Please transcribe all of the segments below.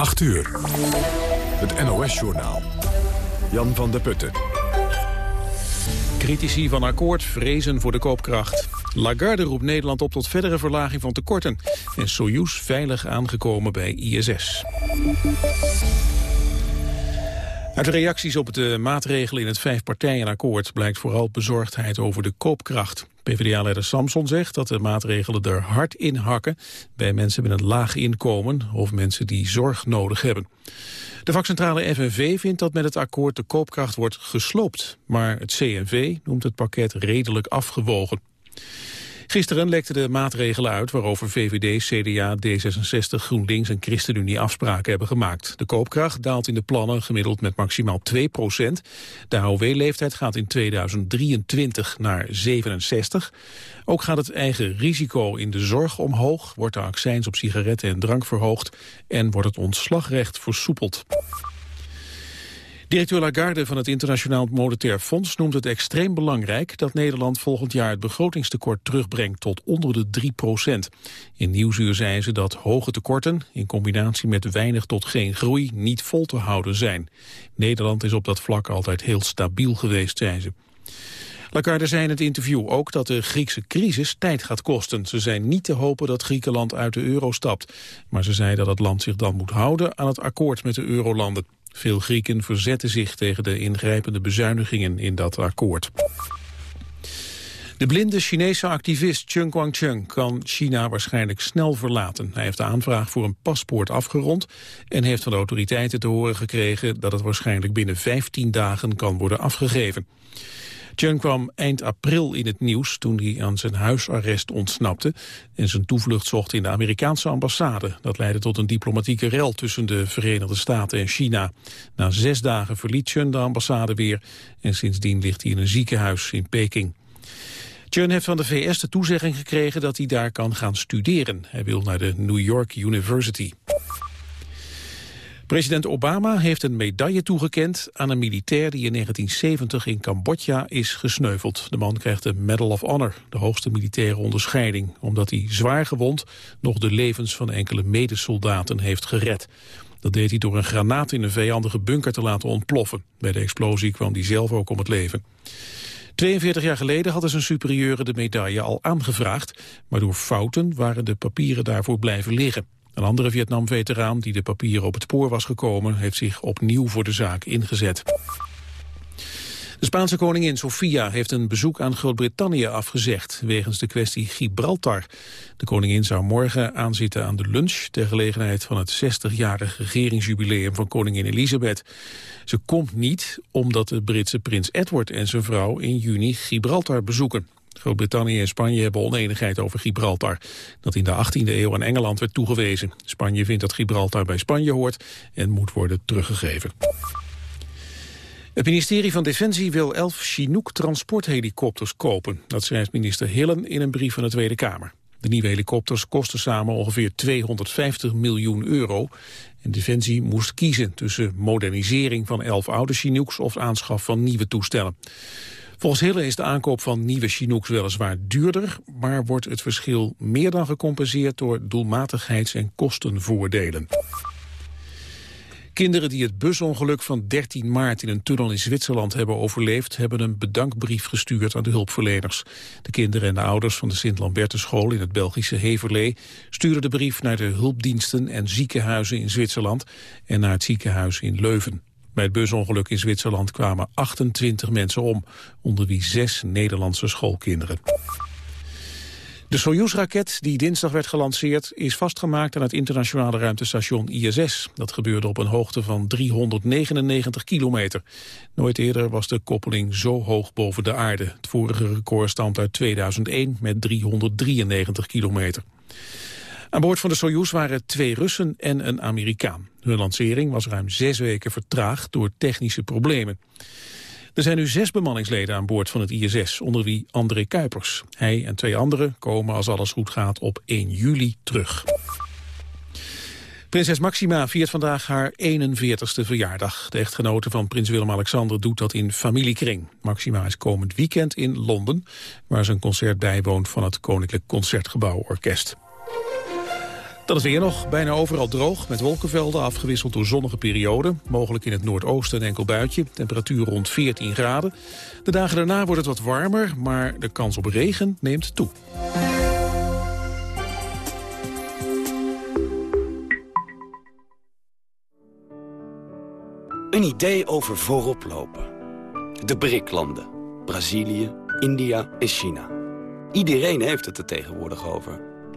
8 uur. Het NOS-journaal. Jan van der Putten. Critici van akkoord vrezen voor de koopkracht. Lagarde roept Nederland op tot verdere verlaging van tekorten. En Soyuz veilig aangekomen bij ISS. Uit de reacties op de maatregelen in het vijfpartijenakkoord blijkt vooral bezorgdheid over de koopkracht. PvdA-leider Samson zegt dat de maatregelen er hard in hakken bij mensen met een laag inkomen of mensen die zorg nodig hebben. De vakcentrale FNV vindt dat met het akkoord de koopkracht wordt gesloopt, maar het CNV noemt het pakket redelijk afgewogen. Gisteren lekten de maatregelen uit waarover VVD, CDA, D66, GroenLinks en ChristenUnie afspraken hebben gemaakt. De koopkracht daalt in de plannen gemiddeld met maximaal 2 procent. De AOW-leeftijd gaat in 2023 naar 67. Ook gaat het eigen risico in de zorg omhoog, wordt de accijns op sigaretten en drank verhoogd en wordt het ontslagrecht versoepeld. Directeur Lagarde van het Internationaal Monetair Fonds noemt het extreem belangrijk dat Nederland volgend jaar het begrotingstekort terugbrengt tot onder de 3 procent. In Nieuwsuur zei ze dat hoge tekorten in combinatie met weinig tot geen groei niet vol te houden zijn. Nederland is op dat vlak altijd heel stabiel geweest, zei ze. Lagarde zei in het interview ook dat de Griekse crisis tijd gaat kosten. Ze zijn niet te hopen dat Griekenland uit de euro stapt. Maar ze zei dat het land zich dan moet houden aan het akkoord met de eurolanden. Veel Grieken verzetten zich tegen de ingrijpende bezuinigingen in dat akkoord. De blinde Chinese activist Cheng Guangcheng kan China waarschijnlijk snel verlaten. Hij heeft de aanvraag voor een paspoort afgerond en heeft van de autoriteiten te horen gekregen dat het waarschijnlijk binnen 15 dagen kan worden afgegeven. Chung kwam eind april in het nieuws toen hij aan zijn huisarrest ontsnapte en zijn toevlucht zocht in de Amerikaanse ambassade. Dat leidde tot een diplomatieke rel tussen de Verenigde Staten en China. Na zes dagen verliet Chun de ambassade weer en sindsdien ligt hij in een ziekenhuis in Peking. Chun heeft van de VS de toezegging gekregen dat hij daar kan gaan studeren. Hij wil naar de New York University. President Obama heeft een medaille toegekend aan een militair die in 1970 in Cambodja is gesneuveld. De man krijgt de Medal of Honor, de hoogste militaire onderscheiding, omdat hij zwaar gewond nog de levens van enkele medesoldaten heeft gered. Dat deed hij door een granaat in een vijandige bunker te laten ontploffen. Bij de explosie kwam hij zelf ook om het leven. 42 jaar geleden hadden zijn superieuren de medaille al aangevraagd, maar door fouten waren de papieren daarvoor blijven liggen. Een andere Vietnam-veteraan die de papieren op het spoor was gekomen... heeft zich opnieuw voor de zaak ingezet. De Spaanse koningin Sofia heeft een bezoek aan Groot-Brittannië afgezegd... wegens de kwestie Gibraltar. De koningin zou morgen aanzitten aan de lunch... ter gelegenheid van het 60-jarig regeringsjubileum van koningin Elisabeth. Ze komt niet omdat de Britse prins Edward en zijn vrouw... in juni Gibraltar bezoeken. Groot-Brittannië en Spanje hebben oneenigheid over Gibraltar, dat in de 18e eeuw aan Engeland werd toegewezen. Spanje vindt dat Gibraltar bij Spanje hoort en moet worden teruggegeven. Het ministerie van Defensie wil elf Chinook transporthelikopters kopen. Dat schrijft minister Hillen in een brief van de Tweede Kamer. De nieuwe helikopters kosten samen ongeveer 250 miljoen euro. En Defensie moest kiezen tussen modernisering van elf oude Chinooks... of aanschaf van nieuwe toestellen. Volgens Hille is de aankoop van nieuwe Chinooks weliswaar duurder, maar wordt het verschil meer dan gecompenseerd door doelmatigheids- en kostenvoordelen. Kinderen die het busongeluk van 13 maart in een tunnel in Zwitserland hebben overleefd, hebben een bedankbrief gestuurd aan de hulpverleners. De kinderen en de ouders van de Sint-Lambertusschool in het Belgische Heverlee stuurden de brief naar de hulpdiensten en ziekenhuizen in Zwitserland en naar het ziekenhuis in Leuven. Bij het busongeluk in Zwitserland kwamen 28 mensen om, onder wie zes Nederlandse schoolkinderen. De Soyuz-raket die dinsdag werd gelanceerd is vastgemaakt aan het internationale ruimtestation ISS. Dat gebeurde op een hoogte van 399 kilometer. Nooit eerder was de koppeling zo hoog boven de aarde. Het vorige record stamt uit 2001 met 393 kilometer. Aan boord van de Soyuz waren twee Russen en een Amerikaan. Hun lancering was ruim zes weken vertraagd door technische problemen. Er zijn nu zes bemanningsleden aan boord van het ISS, onder wie André Kuipers. Hij en twee anderen komen als alles goed gaat op 1 juli terug. Prinses Maxima viert vandaag haar 41ste verjaardag. De echtgenote van prins Willem-Alexander doet dat in familiekring. Maxima is komend weekend in Londen, waar ze een concert bijwoont van het Koninklijk Concertgebouw Orkest. Dan is weer nog bijna overal droog, met wolkenvelden afgewisseld door zonnige perioden. Mogelijk in het noordoosten enkel buitje, temperatuur rond 14 graden. De dagen daarna wordt het wat warmer, maar de kans op regen neemt toe. Een idee over voorop lopen. De BRIC-landen. Brazilië, India en China. Iedereen heeft het er tegenwoordig over.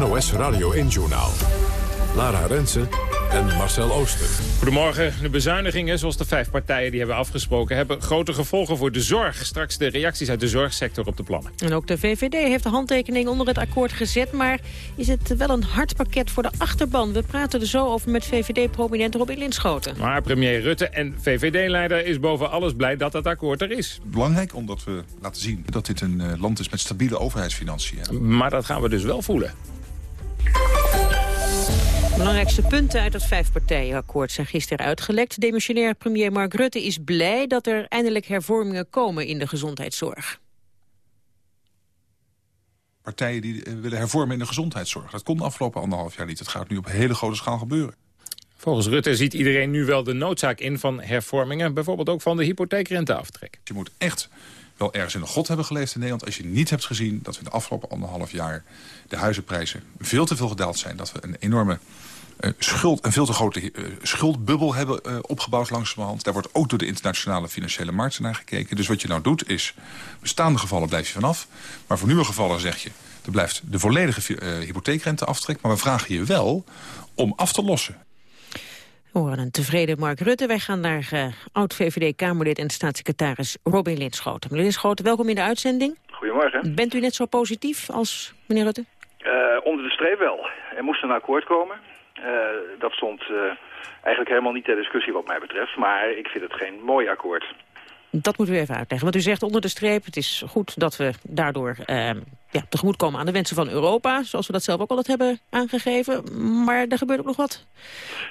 NOS Radio 1-journaal. Lara Rensen en Marcel Ooster. Goedemorgen. De bezuinigingen, zoals de vijf partijen die hebben afgesproken... hebben grote gevolgen voor de zorg. Straks de reacties uit de zorgsector op de plannen. En ook de VVD heeft de handtekening onder het akkoord gezet... maar is het wel een hard pakket voor de achterban? We praten er zo over met VVD-prominent Robin Linschoten. Maar premier Rutte en VVD-leider is boven alles blij dat het akkoord er is. Belangrijk omdat we laten zien dat dit een eh, land is met stabiele overheidsfinanciën. Maar dat gaan we dus wel voelen. Belangrijkste punten uit het vijfpartijenakkoord zijn gisteren uitgelekt. Demissionair premier Mark Rutte is blij dat er eindelijk hervormingen komen in de gezondheidszorg. Partijen die eh, willen hervormen in de gezondheidszorg. Dat kon de afgelopen anderhalf jaar niet. Het gaat nu op hele grote schaal gebeuren. Volgens Rutte ziet iedereen nu wel de noodzaak in van hervormingen. Bijvoorbeeld ook van de hypotheekrenteaftrek. Je moet echt wel ergens in de god hebben geleefd in Nederland... als je niet hebt gezien dat we de afgelopen anderhalf jaar... de huizenprijzen veel te veel gedaald zijn. Dat we een enorme uh, schuld, een veel te grote uh, schuldbubbel hebben uh, opgebouwd langzamerhand. Daar wordt ook door de internationale financiële markten naar gekeken. Dus wat je nou doet is, bestaande gevallen blijf je vanaf. Maar voor nieuwe gevallen zeg je, er blijft de volledige hypotheekrenteaftrek. Maar we vragen je wel om af te lossen. We horen een tevreden Mark Rutte. Wij gaan naar uh, oud-VVD-Kamerlid en staatssecretaris Robin Linschoten. Meneer Linschoten, welkom in de uitzending. Goedemorgen. Bent u net zo positief als meneer Rutte? Uh, onder de streep wel. Er moest een akkoord komen. Uh, dat stond eigenlijk helemaal niet ter discussie wat mij betreft. Maar ik vind het geen mooi akkoord. Dat moeten we even uitleggen. Want u zegt onder de streep, het is goed dat we daardoor uh, ja, tegemoetkomen aan de wensen van Europa. Zoals we dat zelf ook al hebben aangegeven. Maar er gebeurt ook nog wat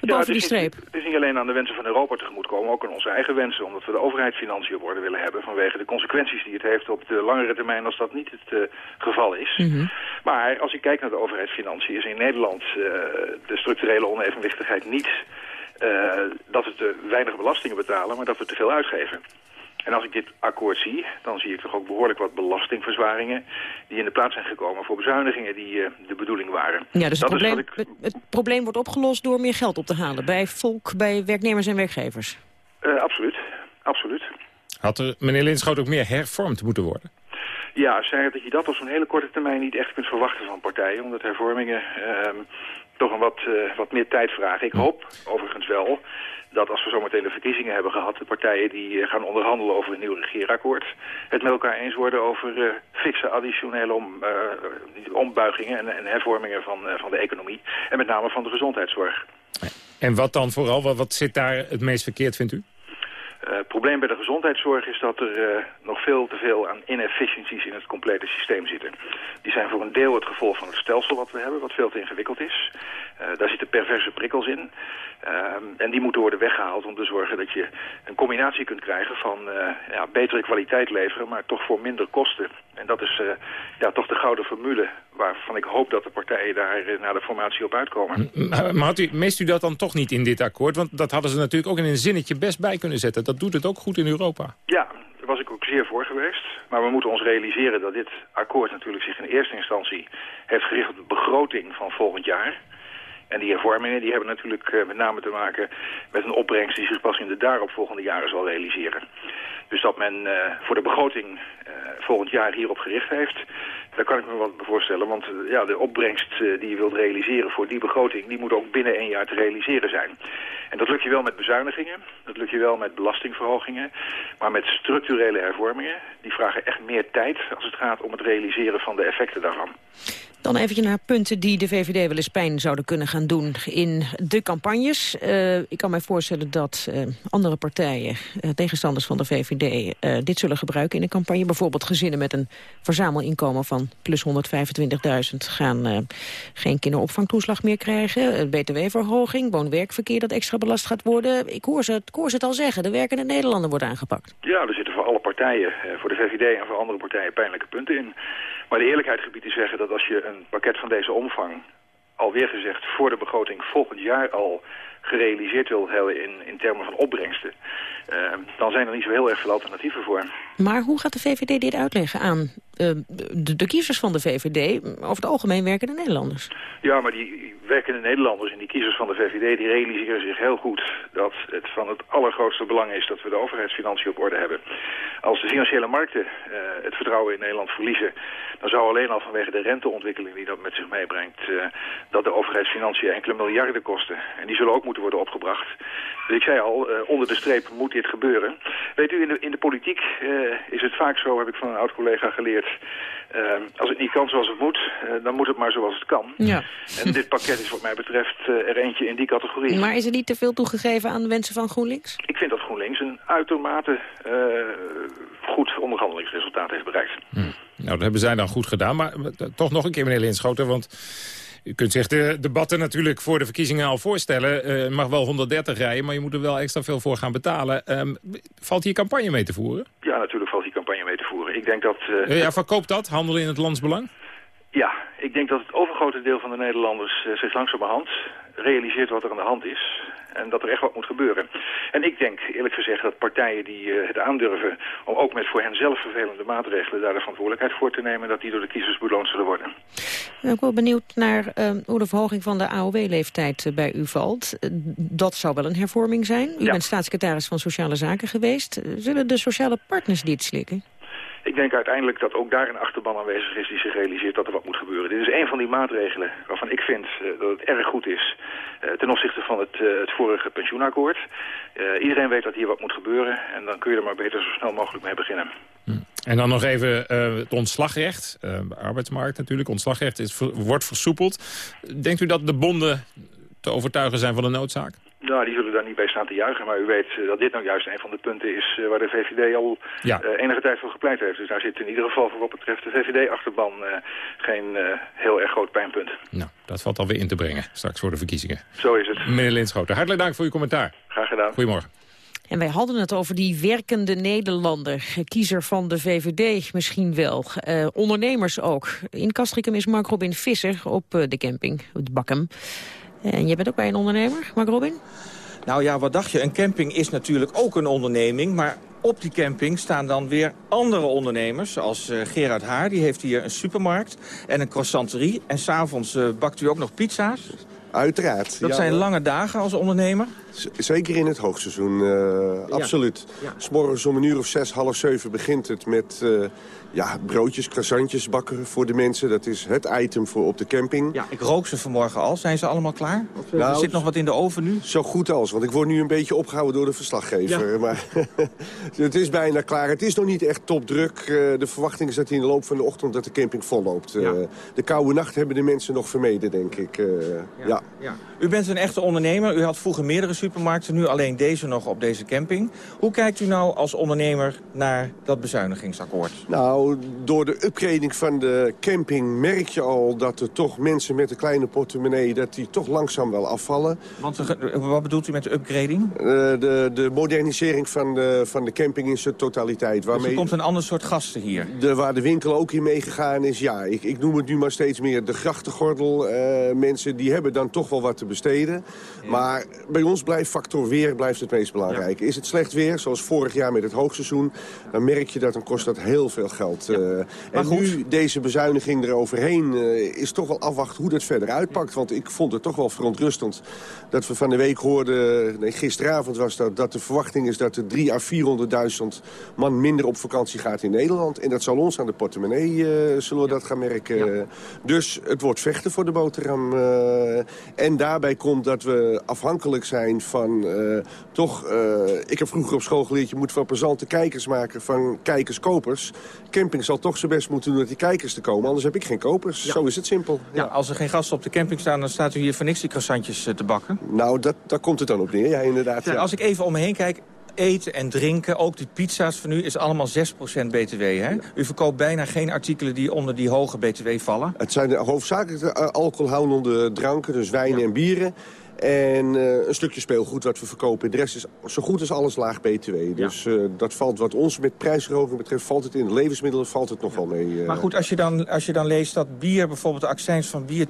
boven ja, die streep. Het is niet alleen aan de wensen van Europa tegemoetkomen, ook aan onze eigen wensen. Omdat we de overheidsfinanciën op orde willen hebben vanwege de consequenties die het heeft op de langere termijn als dat niet het uh, geval is. Mm -hmm. Maar als ik kijk naar de overheidsfinanciën is in Nederland uh, de structurele onevenwichtigheid niet dat we te weinig belastingen betalen, maar dat we te veel uitgeven. En als ik dit akkoord zie, dan zie ik toch ook behoorlijk wat belastingverzwaringen... die in de plaats zijn gekomen voor bezuinigingen die uh, de bedoeling waren. Ja, dus het probleem, ik... het, het, probleem wordt opgelost door meer geld op te halen... bij volk, bij werknemers en werkgevers. Uh, absoluut, absoluut. Had er, meneer Linschoot, ook meer hervormd moeten worden? Ja, zei dat je dat op zo'n hele korte termijn niet echt kunt verwachten van partijen... omdat hervormingen uh, toch een wat, uh, wat meer tijd vragen. Ik hoop overigens wel dat als we zometeen de verkiezingen hebben gehad... de partijen die gaan onderhandelen over een nieuw regeerakkoord... het met elkaar eens worden over uh, fikse additionele om, uh, ombuigingen en, en, hervormingen van, uh, van de economie. En met name van de gezondheidszorg. En wat dan vooral? Wat, wat zit daar het meest verkeerd, vindt u? Het uh, probleem bij de gezondheidszorg is dat er uh, nog veel te veel aan inefficiencies in het complete systeem zitten. Die zijn voor een deel het gevolg van het stelsel wat we hebben, wat veel te ingewikkeld is. Uh, daar zitten perverse prikkels in. en die moeten worden weggehaald om te zorgen dat je een combinatie kunt krijgen van ja, betere kwaliteit leveren, maar toch voor minder kosten. En dat is ja, toch de gouden formule waarvan ik hoop dat de partijen daar na de formatie op uitkomen. Maar, maar had u, mist u dat dan toch niet in dit akkoord? Want dat hadden ze natuurlijk ook in een zinnetje best bij kunnen zetten. Dat doet het ook goed in Europa. Ja, daar was ik ook zeer voor geweest. Maar we moeten ons realiseren dat dit akkoord natuurlijk zich in eerste instantie heeft gericht op de begroting van volgend jaar. En die hervormingen die hebben natuurlijk uh, met name te maken met een opbrengst die zich pas in de daaropvolgende jaren zal realiseren. Dus dat men uh, voor de begroting uh, volgend jaar hierop gericht heeft, daar kan ik me wat voorstellen. Want ja, de opbrengst die je wilt realiseren voor die begroting, die moet ook binnen één jaar te realiseren zijn. En dat lukt je wel met bezuinigingen, dat lukt je wel met belastingverhogingen. Maar met structurele hervormingen, die vragen echt meer tijd als het gaat om het realiseren van de effecten daarvan. Dan even naar punten die de VVD wel eens pijn zouden kunnen gaan doen in de campagnes. Uh, ik kan mij voorstellen dat uh, andere partijen, uh, tegenstanders van de VVD, dit zullen gebruiken in de campagne. Bijvoorbeeld gezinnen met een verzamelinkomen van plus 125.000 gaan geen kinderopvangtoeslag meer krijgen. BTW-verhoging, woon-werkverkeer dat extra belast gaat worden. Ik hoor, ze, ik hoor ze het al zeggen, de werkende Nederlander wordt aangepakt. Ja, er zitten voor alle partijen, voor de VVD en voor andere partijen pijnlijke punten in. Maar de eerlijkheid gebiedt te zeggen dat als je een pakket van deze omvang... alweer gezegd voor de begroting volgend jaar al gerealiseerd wilt hebben in, in termen van opbrengsten... Uh, dan zijn er niet zo heel erg veel alternatieven voor. Maar hoe gaat de VVD dit uitleggen aan uh, de, de, kiezers van de VVD... over het algemeen werkende Nederlanders? Ja, maar die werkende Nederlanders en die kiezers van de VVD... die realiseren zich heel goed dat het van het allergrootste belang is... dat we de overheidsfinanciën op orde hebben. Als de financiële markten uh, het vertrouwen in Nederland verliezen... dan zou alleen al vanwege de renteontwikkeling die dat met zich meebrengt... dat de overheidsfinanciën enkele miljarden kosten. En die zullen ook moeten worden opgebracht. Dus ik zei al, onder de streep moet dit gebeuren. Weet u, in de, in de politiek uh, is het vaak zo, heb ik van een oud-collega geleerd... Uh, als het niet kan zoals het moet, uh, dan moet het maar zoals het kan. Ja. En dit pakket is wat mij betreft er eentje in die categorie. Maar is er niet te veel toegegeven aan de wensen van GroenLinks? Ik vind dat GroenLinks een uitermate goed onderhandelingsresultaat heeft bereikt. Hm. Nou, dat hebben zij dan goed gedaan. Maar toch nog een keer, meneer Linschoten, want... U kunt zich de debatten natuurlijk voor de verkiezingen al voorstellen. Uh, mag wel 130 rijden, maar je moet er wel extra veel voor gaan betalen. Um, valt hier campagne mee te voeren? Ja, natuurlijk valt hier campagne mee te voeren. Ik denk dat... Uh, ja, verkoopt dat, handelen in het landsbelang? Ja, ik denk dat het overgrote deel van de Nederlanders zich langzamerhand realiseert wat er aan de hand is. En dat er echt wat moet gebeuren. En ik denk eerlijk gezegd dat partijen die uh, het aandurven... om ook met voor hen zelf vervelende maatregelen daar de verantwoordelijkheid voor te nemen... dat die door de kiezers beloond zullen worden. Ik ben ook wel benieuwd naar uh, hoe de verhoging van de AOW-leeftijd uh, bij u valt. dat zou wel een hervorming zijn. U Ja. bent staatssecretaris van Sociale Zaken geweest. zullen de sociale partners dit slikken? Ik denk uiteindelijk dat ook daar een achterban aanwezig is die zich realiseert dat er wat moet gebeuren. Dit is een van die maatregelen waarvan ik vind dat het erg goed is ten opzichte van het, uh, het vorige pensioenakkoord. iedereen weet dat hier wat moet gebeuren en dan kun je er maar beter zo snel mogelijk mee beginnen. En dan nog even het ontslagrecht, uh, arbeidsmarkt natuurlijk. Ontslagrecht is, wordt versoepeld. Denkt u dat de bonden te overtuigen zijn van de noodzaak? Nou, die zullen daar niet bij staan te juichen. Maar u weet uh, dat dit nou juist een van de punten is uh, waar de VVD al ja. uh, enige tijd voor gepleit heeft. Dus daar zit in ieder geval voor wat betreft de VVD-achterban geen heel erg groot pijnpunt. Nou, dat valt alweer in te brengen straks voor de verkiezingen. Zo is het. Meneer Linschoten, hartelijk dank voor uw commentaar. Graag gedaan. Goedemorgen. En wij hadden het over die werkende Nederlander, kiezer van de VVD misschien wel. Uh, ondernemers ook. In Castricum is Mark Robin Visser op de camping, het Bakkum. En jij bent ook bij een ondernemer, Mark Robin? Nou ja, wat dacht je? Een camping is natuurlijk ook een onderneming, maar op die camping staan dan weer andere ondernemers. Zoals uh, Gerard Haar, die heeft hier een supermarkt en een croissanterie. En s'avonds uh, bakt u ook nog pizza's. Uiteraard. Dat ja, zijn lange dagen als ondernemer? Zeker in het hoogseizoen, uh, ja. absoluut. Ja. S'morgens om een uur of zes, half zeven begint het met uh, ja, broodjes, croissantjes bakken voor de mensen. Dat is het item voor op de camping. Ja, ik rook ze vanmorgen al. Zijn ze allemaal klaar? Of, nou, er zit nog wat in de oven nu? Zo goed als, want ik word nu een beetje opgehouden door de verslaggever. Ja. Maar het is bijna klaar. Het is nog niet echt topdruk. Uh, de verwachting is dat in de loop van de ochtend dat de camping vol loopt. Ja. de koude nacht hebben de mensen nog vermeden, denk ik. ja. Ja. U bent een echte ondernemer. U had vroeger meerdere supermarkten, nu alleen deze nog op deze camping. Hoe kijkt u nou als ondernemer naar dat bezuinigingsakkoord? Nou, door de upgrading van de camping merk je al dat er toch mensen met een kleine portemonnee... dat die toch langzaam wel afvallen. Want wat bedoelt u met de upgrading? Uh, de, de modernisering van de, van de camping in zijn totaliteit. Waarmee dus er komt een ander soort gasten hier? De, waar de winkel ook in meegegaan is, ja. Ik, ik noem het nu maar steeds meer de grachtengordel. Uh, mensen die hebben dan toch wel wat te besteden. Maar bij ons blijft factor weer blijft het meest belangrijke. Is het slecht weer, zoals vorig jaar met het hoogseizoen... dan merk je dat dan kost dat heel veel geld. Eh. en nu deze bezuiniging eroverheen uh, is toch wel afwachten hoe dat verder uitpakt. Want ik vond het toch wel verontrustend dat we van de week hoorden... Nee, gisteravond was dat, dat de verwachting is dat er 3 à 400.000 man minder op vakantie gaat in Nederland. En dat zal ons aan de portemonnee, uh, zullen we dat gaan merken. Dus het wordt vechten voor de boterham. en daarbij komt dat we afhankelijk zijn van toch... ik heb vroeger op school geleerd, je moet van plezante kijkers maken van kijkers-kopers. Camping zal toch zijn best moeten doen dat die kijkers te komen. Anders heb ik geen kopers. Zo is het simpel. Ja. als er geen gasten op de camping staan, dan staat u hier voor niks die croissantjes eh, te bakken. Nou, dat, daar komt het dan op neer, ja, inderdaad. Ja, Als ik even om me heen kijk, eten en drinken, ook die pizza's van u, is allemaal 6% btw. Hè? U verkoopt bijna geen artikelen die onder die hoge btw vallen. Het zijn de hoofdzakelijk de alcoholhoudende dranken, dus wijnen en bieren. En uh, een stukje speelgoed wat we verkopen. De rest is zo goed als alles laag BTW. Dus uh, dat valt wat ons met prijsverhoging betreft... valt het in de levensmiddelen valt het nog wel mee. Uh. Maar goed, als je, dan, als je dan leest dat bier, bijvoorbeeld de accijns van bier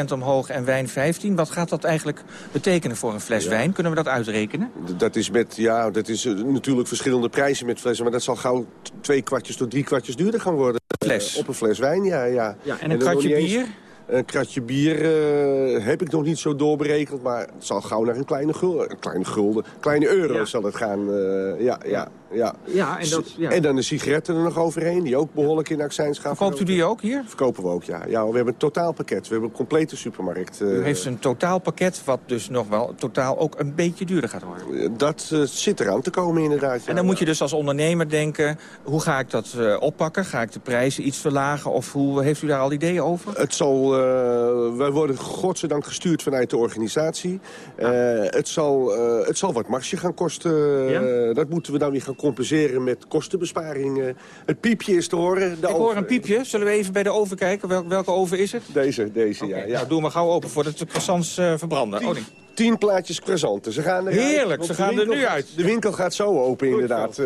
10% omhoog en wijn 15%... wat gaat dat eigenlijk betekenen voor een fles wijn? Kunnen we dat uitrekenen? Dat is, met, ja, dat is natuurlijk verschillende prijzen met flessen... maar dat zal gauw twee kwartjes tot drie kwartjes duurder gaan worden. Fles? op een fles wijn, ja. ja. ja en een kratje bier? Een kratje bier uh, heb ik nog niet zo doorberekend, maar het zal gauw naar een kleine gulden. Een kleine gulden, kleine euro ja. zal het gaan. Uh, ja, ja, ja. ja, en, dat, ja. en dan de sigaretten er nog overheen, die ook behoorlijk in accijns gaan. Verkoopt u die ook hier? Verkopen we ook, ja. ja. We hebben een totaalpakket, we hebben een complete supermarkt. Uh, u heeft een totaalpakket, wat dus nog wel totaal ook een beetje duurder gaat worden. Dat zit eraan te komen inderdaad. En dan moet je dus als ondernemer denken, hoe ga ik dat oppakken? Ga ik de prijzen iets verlagen of hoe heeft u daar al ideeën over? Het zal uh, wij worden godzijdank gestuurd vanuit de organisatie. Uh, het, zal, uh, het zal wat marsje gaan kosten. Ja? dat moeten we dan weer gaan compenseren met kostenbesparingen. Het piepje is te horen. De Ik hoor een piepje. Zullen we even bij de oven kijken? Wel, welke oven is het? Deze, deze okay. ja. ja. Nou, doe maar gauw open voordat de croissants verbranden. Tien, oh, nee. tien plaatjes croissanten. Ze gaan eruit, Heerlijk, ze gaan er nu uit. De winkel gaat zo open Goed inderdaad.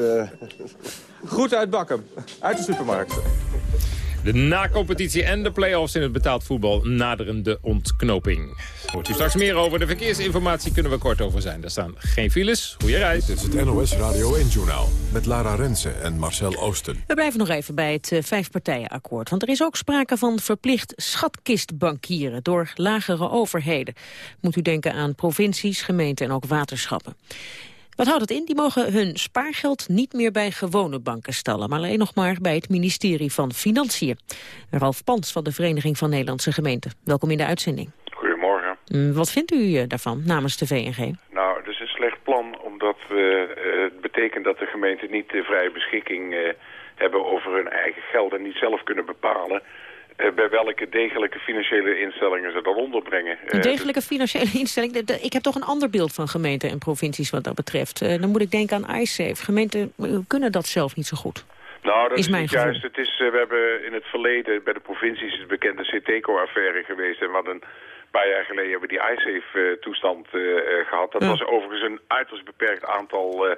Goed uitbakken. Uit de supermarkt. De na-competitie en de play-offs in het betaald voetbal naderen de ontknoping. Hoort u straks meer over. De verkeersinformatie kunnen we kort over zijn. Er staan geen files. Goeie reis. Dit is het NOS Radio 1-journaal met Lara Rensen en Marcel Oosten. We blijven nog even bij het uh, vijfpartijenakkoord. Want er is ook sprake van verplicht schatkistbankieren door lagere overheden. Moet u denken aan provincies, gemeenten en ook waterschappen. Wat houdt het in? Die mogen hun spaargeld niet meer bij gewone banken stallen... maar alleen nog maar bij het ministerie van Financiën. Ralf Pans van de Vereniging van Nederlandse Gemeenten. Welkom in de uitzending. Goedemorgen. Mm, wat vindt u eh, daarvan namens de VNG? Nou, het is een slecht plan omdat we, uh, het betekent dat de gemeenten niet de vrije beschikking uh, hebben over hun eigen geld... en niet zelf kunnen bepalen bij welke degelijke financiële instellingen ze dat onderbrengen. Een degelijke financiële instelling? Ik heb toch een ander beeld van gemeenten en provincies wat dat betreft. Uh, dan moet ik denken aan iSafe. Gemeenten kunnen dat zelf niet zo goed. Nou, dat is, is juist. Het is, we hebben in het verleden bij de provincies de bekende CTECO-affaire geweest. En wat een paar jaar geleden hebben we die iSafe-toestand gehad. Dat ja. was overigens een uiterst beperkt aantal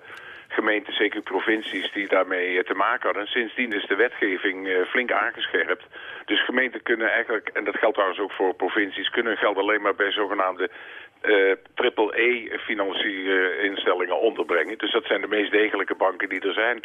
gemeenten, zeker provincies, die daarmee te maken hadden. En sindsdien is de wetgeving flink aangescherpt. Dus gemeenten kunnen eigenlijk, en dat geldt trouwens ook voor provincies, kunnen geld alleen maar bij zogenaamde triple-E-financierinstellingen onderbrengen. Dus dat zijn de meest degelijke banken die er zijn.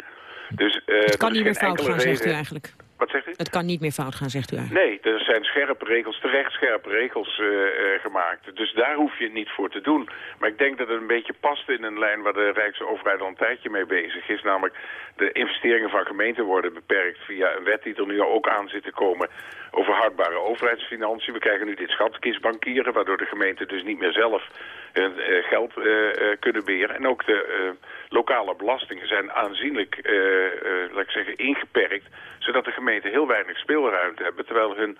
Dus, uh, het kan niet meer fout gaan, reden. zegt u eigenlijk. Wat zegt u? Het kan niet meer fout gaan, zegt u eigenlijk. Nee, er zijn scherpe regels, terecht scherpe regels uh, uh, gemaakt. Dus daar hoef je niet voor te doen. Maar ik denk dat het een beetje past in een lijn waar de Rijksoverheid al een tijdje mee bezig is. Namelijk de investeringen van gemeenten worden beperkt via een wet die er nu ook aan zit te komen over hardbare overheidsfinanciën. We krijgen nu dit schatkistbankieren, waardoor de gemeenten dus niet meer zelf hun uh, geld kunnen beheren. En ook de lokale belastingen zijn aanzienlijk, laat ik zeggen, ingeperkt, zodat de gemeenten heel weinig speelruimte hebben, terwijl hun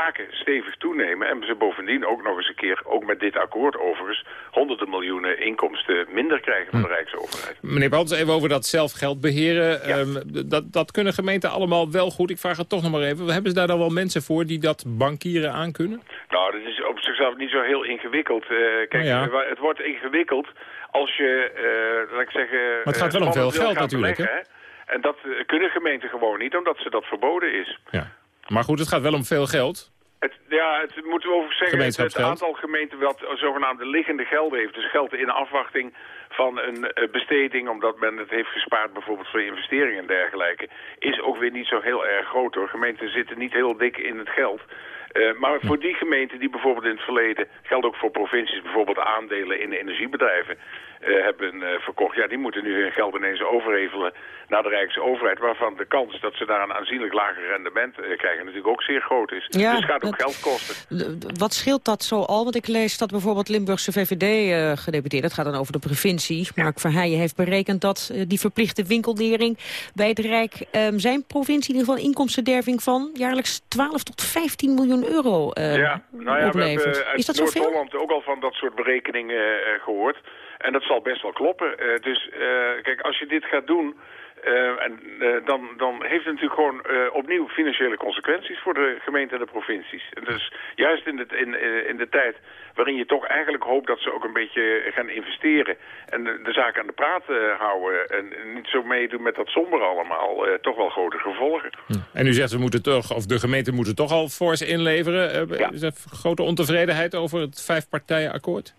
taken stevig toenemen en ze bovendien ook nog eens een keer, ook met dit akkoord overigens, honderden miljoenen inkomsten minder krijgen van de hm. Rijksoverheid. Meneer Pans, even over dat zelfgeld beheren. Ja. Um, dat, dat kunnen gemeenten allemaal wel goed. Ik vraag het toch nog maar even. Hebben ze daar dan wel mensen voor die dat bankieren aankunnen? Nou, dat is op zichzelf niet zo heel ingewikkeld. Uh, kijk, oh ja. het wordt ingewikkeld als je, uh, laat ik zeggen... Maar het gaat wel om veel geld natuurlijk, hè? En dat kunnen gemeenten gewoon niet, omdat ze dat verboden is. Ja. Maar goed, het gaat wel om veel geld. Het, ja, het moeten we over zeggen. Het, het aantal gemeenten gemeente wat zogenaamde liggende gelden heeft. Dus geld in afwachting van een uh, besteding, omdat men het heeft gespaard bijvoorbeeld voor investeringen en dergelijke, is ook weer niet zo heel erg groot hoor. Gemeenten zitten niet heel dik in het geld. Uh, maar voor die gemeenten die bijvoorbeeld in het verleden, geldt ook voor provincies, bijvoorbeeld aandelen in energiebedrijven, hebben uh, verkocht. Ja, die moeten nu hun geld ineens overhevelen naar de Rijksoverheid, waarvan de kans dat ze daar een aanzienlijk lager rendement krijgen natuurlijk ook zeer groot is. Ja, dus het gaat ook geld kosten. Wat scheelt dat zo al? Want ik lees dat bijvoorbeeld Limburgse VVD gedeputeerd, dat gaat dan over de provincie. Mark Verheijen heeft berekend dat die verplichte winkeldering bij het Rijk um, zijn provincie in ieder geval inkomstenderving van jaarlijks 12 tot 15 miljoen euro uh, ja, nou ja, oplevert. We hebben uit is dat Noord-Holland ook al van dat soort berekeningen gehoord. En dat zal best wel kloppen. Uh, dus kijk, als je dit gaat doen... Uh, en dan, dan heeft het natuurlijk gewoon opnieuw financiële consequenties voor de gemeente en de provincies. En dus juist in de, in, in de tijd waarin je toch eigenlijk hoopt dat ze ook een beetje gaan investeren en de, de zaak aan de praat houden en niet zo meedoen met dat somber allemaal, toch wel grote gevolgen. Hm. En u zegt we moeten toch, of de gemeente moeten toch al fors inleveren. Ja. Is er grote ontevredenheid over het vijfpartijenakkoord?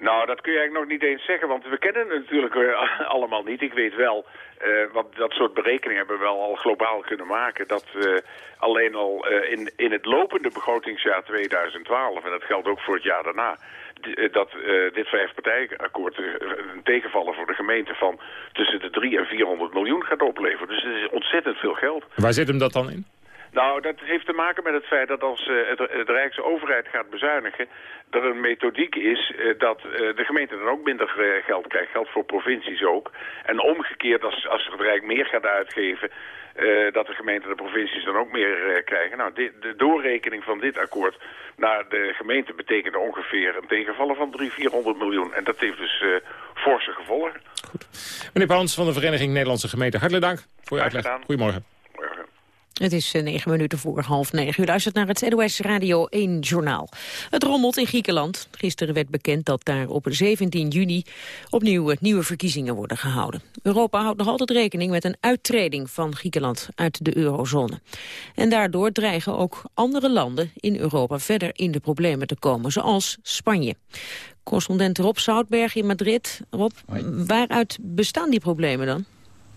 Nou, dat kun je eigenlijk nog niet eens zeggen, want we kennen het natuurlijk uh, allemaal niet. Ik weet wel, uh, want dat soort berekeningen hebben we wel al globaal kunnen maken. Dat alleen al in, in het lopende begrotingsjaar 2012, en dat geldt ook voor het jaar daarna... dat dit vijfpartijakkoord een tegenvallen voor de gemeente van tussen de 3 en 400 miljoen gaat opleveren. Dus het is ontzettend veel geld. Waar zit hem dat dan in? Nou, dat heeft te maken met het feit dat als uh, het, het Rijksoverheid gaat bezuinigen... er een methodiek is uh, dat uh, de gemeente dan ook minder geld krijgt. Geld voor provincies ook. En omgekeerd, als, als het Rijk meer gaat uitgeven... dat de gemeente en de provincies dan ook meer krijgen. Nou, dit, de doorrekening van dit akkoord naar de gemeente betekent ongeveer een tegenvallen van 300, 400 miljoen. En dat heeft dus forse gevolgen. Goed. Meneer Pauwens van de Vereniging Nederlandse Gemeenten, hartelijk dank voor uw uitleg. Goedemorgen. Het is eh, negen minuten voor half negen. U luistert naar het NOS Radio 1 Journaal. Het rommelt in Griekenland. Gisteren werd bekend dat daar op 17 juni opnieuw nieuwe verkiezingen worden gehouden. Europa houdt nog altijd rekening met een uittreding van Griekenland uit de eurozone. En daardoor dreigen ook andere landen in Europa verder in de problemen te komen, zoals Spanje. Correspondent Rob Zoutberg in Madrid. Rob, waaruit bestaan die problemen dan?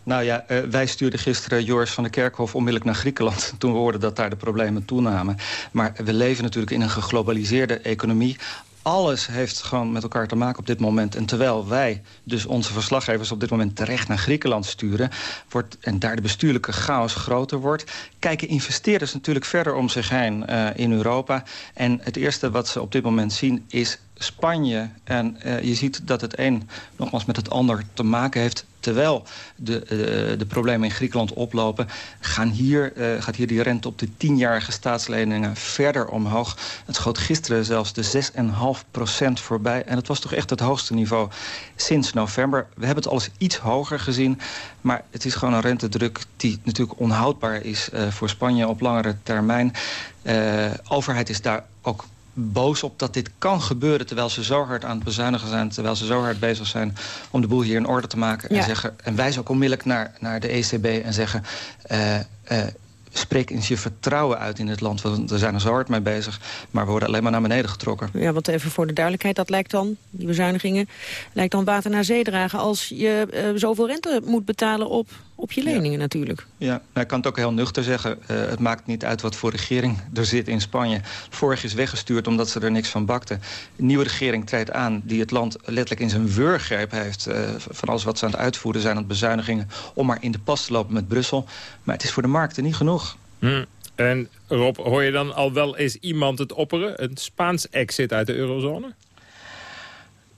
Nou ja, uh, wij stuurden gisteren Joris van der Kerkhof onmiddellijk naar Griekenland... toen we hoorden dat daar de problemen toenamen. Maar we leven natuurlijk in een geglobaliseerde economie alles heeft gewoon met elkaar te maken op dit moment. En terwijl wij dus onze verslaggevers op dit moment terecht naar Griekenland sturen... Wordt, en daar de bestuurlijke chaos groter wordt... kijken investeerders natuurlijk verder om zich heen uh, in Europa. En het eerste wat ze op dit moment zien is Spanje. En uh, je ziet dat het een nogmaals met het ander te maken heeft terwijl de, uh, de problemen in Griekenland oplopen... Gaan hier, uh, gaat hier die rente op de tienjarige staatsleningen verder omhoog. Het schoot gisteren zelfs de 6,5% voorbij. En het was toch echt het hoogste niveau sinds november. We hebben het alles iets hoger gezien. Maar het is gewoon een rentedruk die natuurlijk onhoudbaar is... Voor Spanje op langere termijn. Overheid is daar ook boos op dat dit kan gebeuren... terwijl ze zo hard aan het bezuinigen zijn... terwijl ze zo hard bezig zijn om de boel hier in orde te maken. En, zeggen, en wijzen ook onmiddellijk naar, naar de ECB en zeggen... Uh, uh, spreek eens je vertrouwen uit in het land. Want we zijn er zo hard mee bezig, maar we worden alleen maar naar beneden getrokken. Ja, want even voor de duidelijkheid, dat lijkt dan, die bezuinigingen... lijkt dan water naar zee dragen als je uh, zoveel rente moet betalen op, op je leningen ja. natuurlijk. Ja, nou, ik kan het ook heel nuchter zeggen. Uh, het maakt niet uit wat voor regering er zit in Spanje. Vorig is weggestuurd omdat ze er niks van bakten. Een nieuwe regering treedt aan die het land letterlijk in zijn wurggreep heeft... Uh, van alles wat ze aan het uitvoeren zijn aan bezuinigingen... om maar in de pas te lopen met Brussel. Maar het is voor de markten niet genoeg. Hmm. En Rob, hoor je dan al wel eens iemand het opperen? Een Spaans exit uit de eurozone?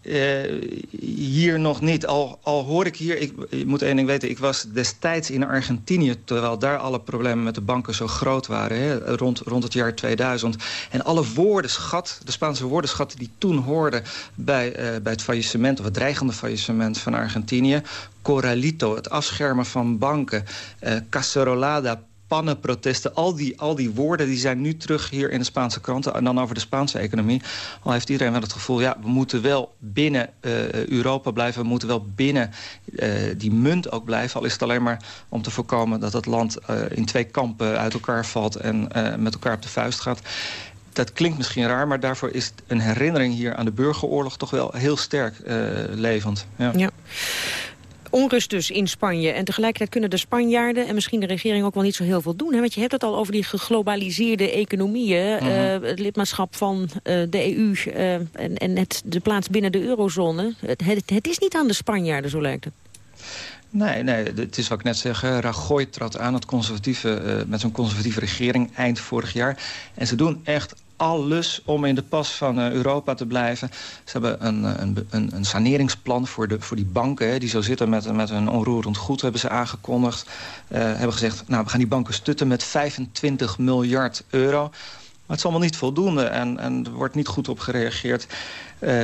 Uh, hier nog niet. Al, al hoor ik hier, ik, moet één ding weten... ik was destijds in Argentinië... terwijl daar alle problemen met de banken zo groot waren... Hè, rond, rond het jaar 2000. En alle woordenschat, de Spaanse woordenschat die toen hoorden... bij, uh, bij het faillissement, of het dreigende faillissement van Argentinië... Corralito, het afschermen van banken... Uh, Cacerolada, pannenprotesten. Al die, al die woorden die zijn nu terug hier in de Spaanse kranten. En dan over de Spaanse economie. Al heeft iedereen wel het gevoel... ja, we moeten wel binnen uh, Europa blijven. We moeten wel binnen uh, die munt ook blijven. Al is het alleen maar om te voorkomen dat het land uh, in twee kampen uit elkaar valt... en met elkaar op de vuist gaat. dat klinkt misschien raar, maar daarvoor is een herinnering hier aan de burgeroorlog toch wel heel sterk levend. Ja. ja. Onrust dus in Spanje. En tegelijkertijd kunnen de Spanjaarden en misschien de regering ook wel niet zo heel veel doen. Hè? Want je hebt het al over die geglobaliseerde economieën. Mhm. het lidmaatschap van de EU en, en het, de plaats binnen de eurozone. Het, het, het is niet aan de Spanjaarden, zo lijkt het. Nee, nee, het is wat ik net zeg. Rajoy trad aan het conservatieve, uh, met zo'n conservatieve regering eind vorig jaar. En ze doen echt alles om in de pas van uh, Europa te blijven. Ze hebben een, een, een, een saneringsplan voor, de, voor die banken... Die zo zitten met, met een onroerend goed, hebben ze aangekondigd. Uh, hebben gezegd, nou, we gaan die banken stutten met 25 miljard euro. Maar het is allemaal niet voldoende en, en er wordt niet goed op gereageerd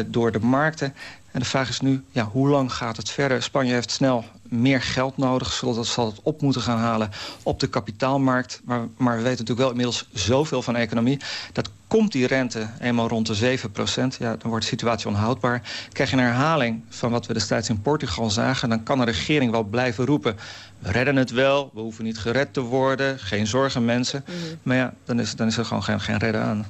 door de markten. En de vraag is nu, ja, hoe lang gaat het verder? Spanje heeft snel meer geld nodig. Zodat zal het op moeten gaan halen op de kapitaalmarkt. Maar, maar we weten natuurlijk wel inmiddels zoveel van economie. Dat komt die rente eenmaal rond de 7 procent. Ja, dan wordt de situatie onhoudbaar. Krijg je een herhaling van wat we destijds in Portugal zagen... dan kan de regering wel blijven roepen... we redden het wel, we hoeven niet gered te worden... geen zorgen mensen. Mhm. Maar ja, dan is, dan is er gewoon geen, geen redden aan.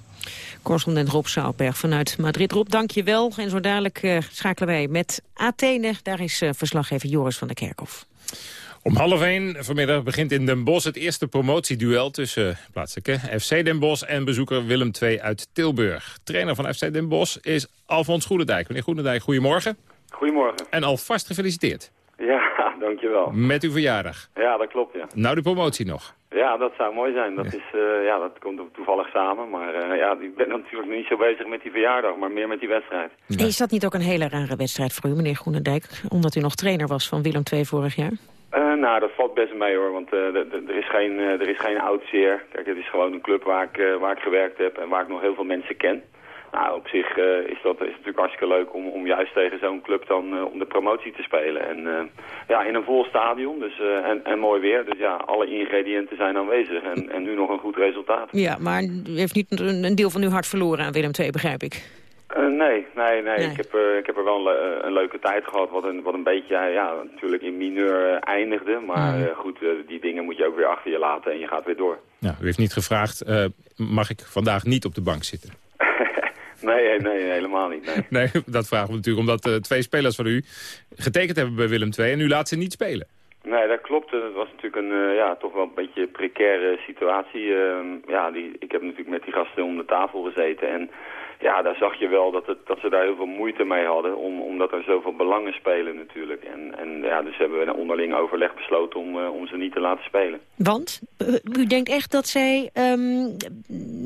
Correspondent Rob Zaalberg vanuit Madrid. Rob, dank je wel. En zo dadelijk uh, schakelen wij met Athene. Daar is uh, verslaggever Joris van der Kerkhof. Om half één vanmiddag begint in Den Bosch het eerste promotieduel tussen plaatselijke FC Den Bosch en bezoeker Willem II uit Tilburg. Trainer van FC Den Bosch is Alfons Goedendijk. Meneer Goedendijk, goedemorgen. Goedemorgen. En alvast gefeliciteerd. Ja, dankjewel. Met uw verjaardag. Ja, dat klopt, ja. Nou, de promotie nog. Ja, dat zou mooi zijn. Dat, is, uh, ja, dat komt toevallig samen. Maar uh, ja, ik ben natuurlijk niet zo bezig met die verjaardag, maar meer met die wedstrijd. Is dat niet ook een hele rare wedstrijd voor u, meneer Groenendijk? Omdat u nog trainer was van Willem II vorig jaar? Uh, nou, dat valt best mee hoor, want er is geen, er is geen oud zeer. Kijk, het is gewoon een club waar ik, waar ik gewerkt heb en waar ik nog heel veel mensen ken. Nou, op zich uh, is, dat, is het natuurlijk hartstikke leuk om, om juist tegen zo'n club dan uh, om de promotie te spelen. En uh, ja, in een vol stadion dus, en, en mooi weer. Dus ja, alle ingrediënten zijn aanwezig en, en nu nog een goed resultaat. Ja, maar u heeft niet een, een deel van uw hart verloren aan Willem II, begrijp ik. nee, nee, nee, nee. Ik, heb, ik heb er wel een, een, leuke tijd gehad, wat een, wat een beetje ja, natuurlijk in mineur eindigde. Maar mm. goed, die dingen moet je ook weer achter je laten en je gaat weer door. Ja, u heeft niet gevraagd, mag ik vandaag niet op de bank zitten? Nee, nee, helemaal niet. Nee. nee, dat vragen we natuurlijk omdat uh, twee spelers van u getekend hebben bij Willem II en u laat ze niet spelen. Nee, dat klopt. Het was natuurlijk een uh, ja, toch wel een beetje precaire situatie. Uh, ja, die, ik heb natuurlijk met die gasten om de tafel gezeten en ja, daar zag je wel dat, het, dat ze daar heel veel moeite mee hadden, om, omdat er zoveel belangen spelen natuurlijk. En, en ja, dus hebben we een onderling overleg besloten om, uh, om ze niet te laten spelen. Want? U denkt echt dat zij um,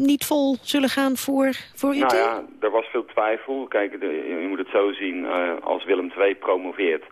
niet vol zullen gaan voor, voor UT? Nou ja, er was veel twijfel. Kijk, de, je moet het zo zien, als Willem II promoveert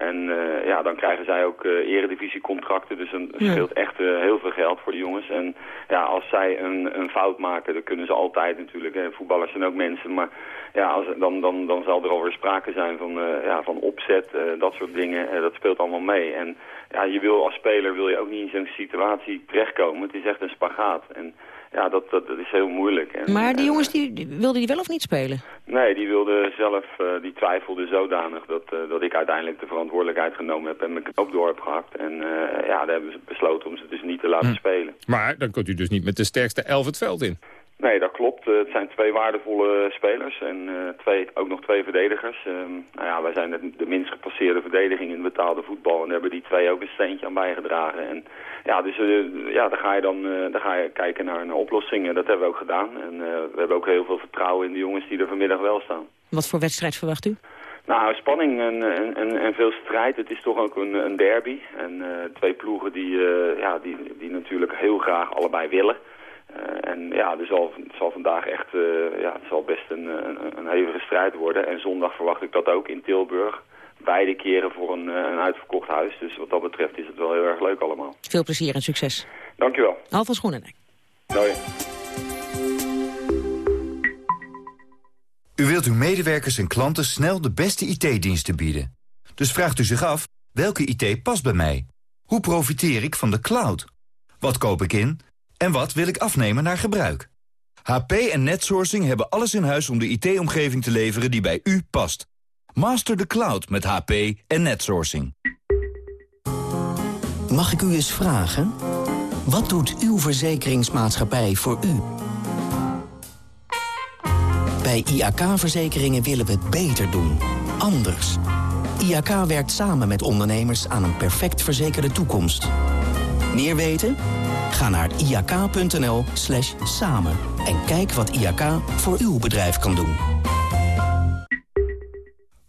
en uh, ja, dan krijgen zij ook uh, eredivisiecontracten. Dus dan scheelt echt uh, heel veel geld voor de jongens. En ja, als zij een, een fout maken, dan kunnen ze altijd natuurlijk. Hè. Voetballers zijn ook mensen. Maar ja, als, dan, dan, dan zal er alweer sprake zijn van, ja, van opzet, dat soort dingen. dat speelt allemaal mee. En ja, je wil als speler wil je ook niet in zo'n situatie terechtkomen. Het is echt een spagaat. En ja, dat, dat, dat, is heel moeilijk. En, maar die jongens, die, die, wilden die wel of niet spelen? Nee, die wilden zelf, uh, die twijfelden zodanig dat, uh, dat ik uiteindelijk de verantwoordelijkheid genomen heb en mijn knoop door heb gehakt. En uh, ja, daar hebben ze besloten om ze dus niet te laten hm. spelen. Maar dan kunt u dus niet met de sterkste elf het veld in. Nee, dat klopt. het zijn twee waardevolle spelers en twee, ook nog twee verdedigers. Ehm, nou ja, wij zijn de, de minst gepasseerde verdediging in betaalde voetbal en daar hebben die twee ook een steentje aan bijgedragen. En ja, dus uh, ja, dan ga je dan uh, dan ga je kijken naar een oplossing. dat hebben we ook gedaan. En we hebben ook heel veel vertrouwen in de jongens die er vanmiddag wel staan. Wat voor wedstrijd verwacht u? Nou, spanning en, en, en, veel strijd. Het is toch ook een, een derby. En twee ploegen die, ja, die, die natuurlijk heel graag allebei willen. En ja, er zal, het zal vandaag echt ja, het zal best een, een, een hevige strijd worden. En zondag verwacht ik dat ook in Tilburg beide keren voor een, een uitverkocht huis. Dus wat dat betreft is het wel heel erg leuk allemaal. Veel plezier en succes. Dankjewel. Alvast Groenendijk. Doei. U wilt uw medewerkers en klanten snel de beste IT-diensten bieden. Dus vraagt u zich af, welke IT past bij mij? Hoe profiteer ik van de cloud? Wat koop ik in? En wat wil ik afnemen naar gebruik? HP en NetSourcing hebben alles in huis om de IT-omgeving te leveren die bij u past. Master the cloud met HP en NetSourcing. Mag ik u eens vragen? Wat doet uw verzekeringsmaatschappij voor u? Bij IAK-verzekeringen willen we het beter doen. Anders. IAK werkt samen met ondernemers aan een perfect verzekerde toekomst. Meer weten? Ga naar iak.nl slash samen en kijk wat IAK voor uw bedrijf kan doen.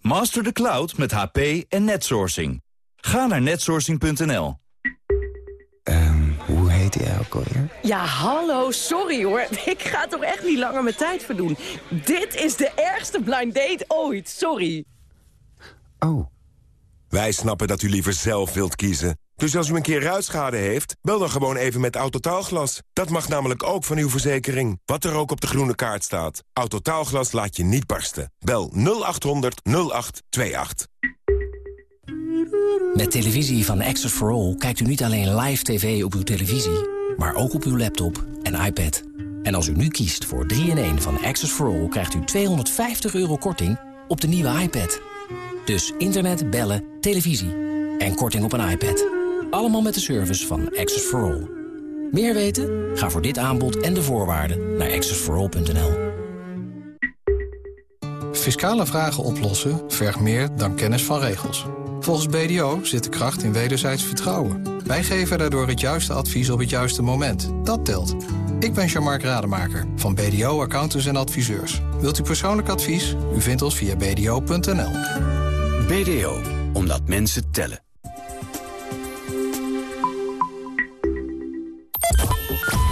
Master the cloud met HP en netsourcing. Ga naar netsourcing.nl. Um, hoe heet hij ook alweer? Ja, hallo, sorry hoor. Ik ga toch echt niet langer mijn tijd verdoen. Dit is de ergste blind date ooit, sorry. Oh. Wij snappen dat u liever zelf wilt kiezen. Dus als u een keer ruitschade heeft, bel dan gewoon even met Autotaalglas. Dat mag namelijk ook van uw verzekering. Wat er ook op de groene kaart staat. Autotaalglas laat je niet barsten. Bel 0800 0828. Met televisie van Access for All kijkt u niet alleen live tv op uw televisie... maar ook op uw laptop en iPad. En als u nu kiest voor 3-in-1 van Access for All... krijgt u 250 euro korting op de nieuwe iPad. Dus internet, bellen, televisie en korting op een iPad. Allemaal met de service van Access for All. Meer weten? Ga voor dit aanbod en de voorwaarden naar accessforall.nl. Fiscale vragen oplossen vergt meer dan kennis van regels. Volgens BDO zit de kracht in wederzijds vertrouwen. Wij geven daardoor het juiste advies op het juiste moment. Dat telt. Ik ben Jean-Marc Rademaker van BDO Accountants en Adviseurs. Wilt u persoonlijk advies? U vindt ons via bdo.nl. BDO, omdat mensen tellen.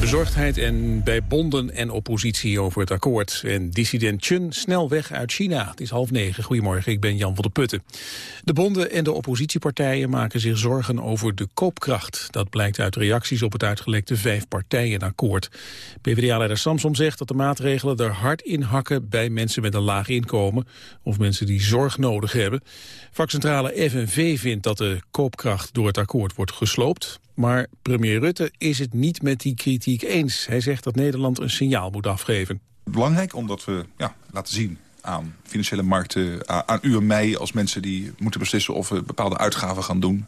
Bezorgdheid en bij bonden en oppositie over het akkoord. En dissident Chun snel weg uit China. Het is half negen. Goedemorgen, ik ben Jan van der Putten. De bonden en de oppositiepartijen maken zich zorgen over de koopkracht. Dat blijkt uit reacties op het uitgelekte vijfpartijenakkoord. PvdA-leider Samsom zegt dat de maatregelen er hard in hakken... bij mensen met een laag inkomen of mensen die zorg nodig hebben. Vakcentrale FNV vindt dat de koopkracht door het akkoord wordt gesloopt. Maar premier Rutte is het niet met die kritiek eens. Hij zegt dat Nederland een signaal moet afgeven. Belangrijk omdat we ja, laten zien aan financiële markten, aan u en mij als mensen die moeten beslissen of we bepaalde uitgaven gaan doen.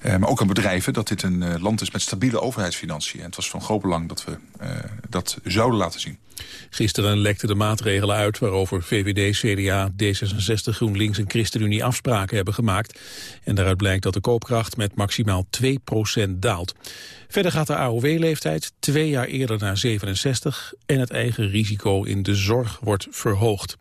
Eh, maar ook aan bedrijven dat dit een uh, land is met stabiele overheidsfinanciën. En het was van groot belang dat we uh, dat zouden laten zien. Gisteren lekten de maatregelen uit waarover VVD, CDA, D66, GroenLinks en ChristenUnie afspraken hebben gemaakt. En daaruit blijkt dat de koopkracht met maximaal 2% daalt. Verder gaat de AOW-leeftijd twee jaar eerder naar 67 en het eigen risico in de zorg wordt verhoogd.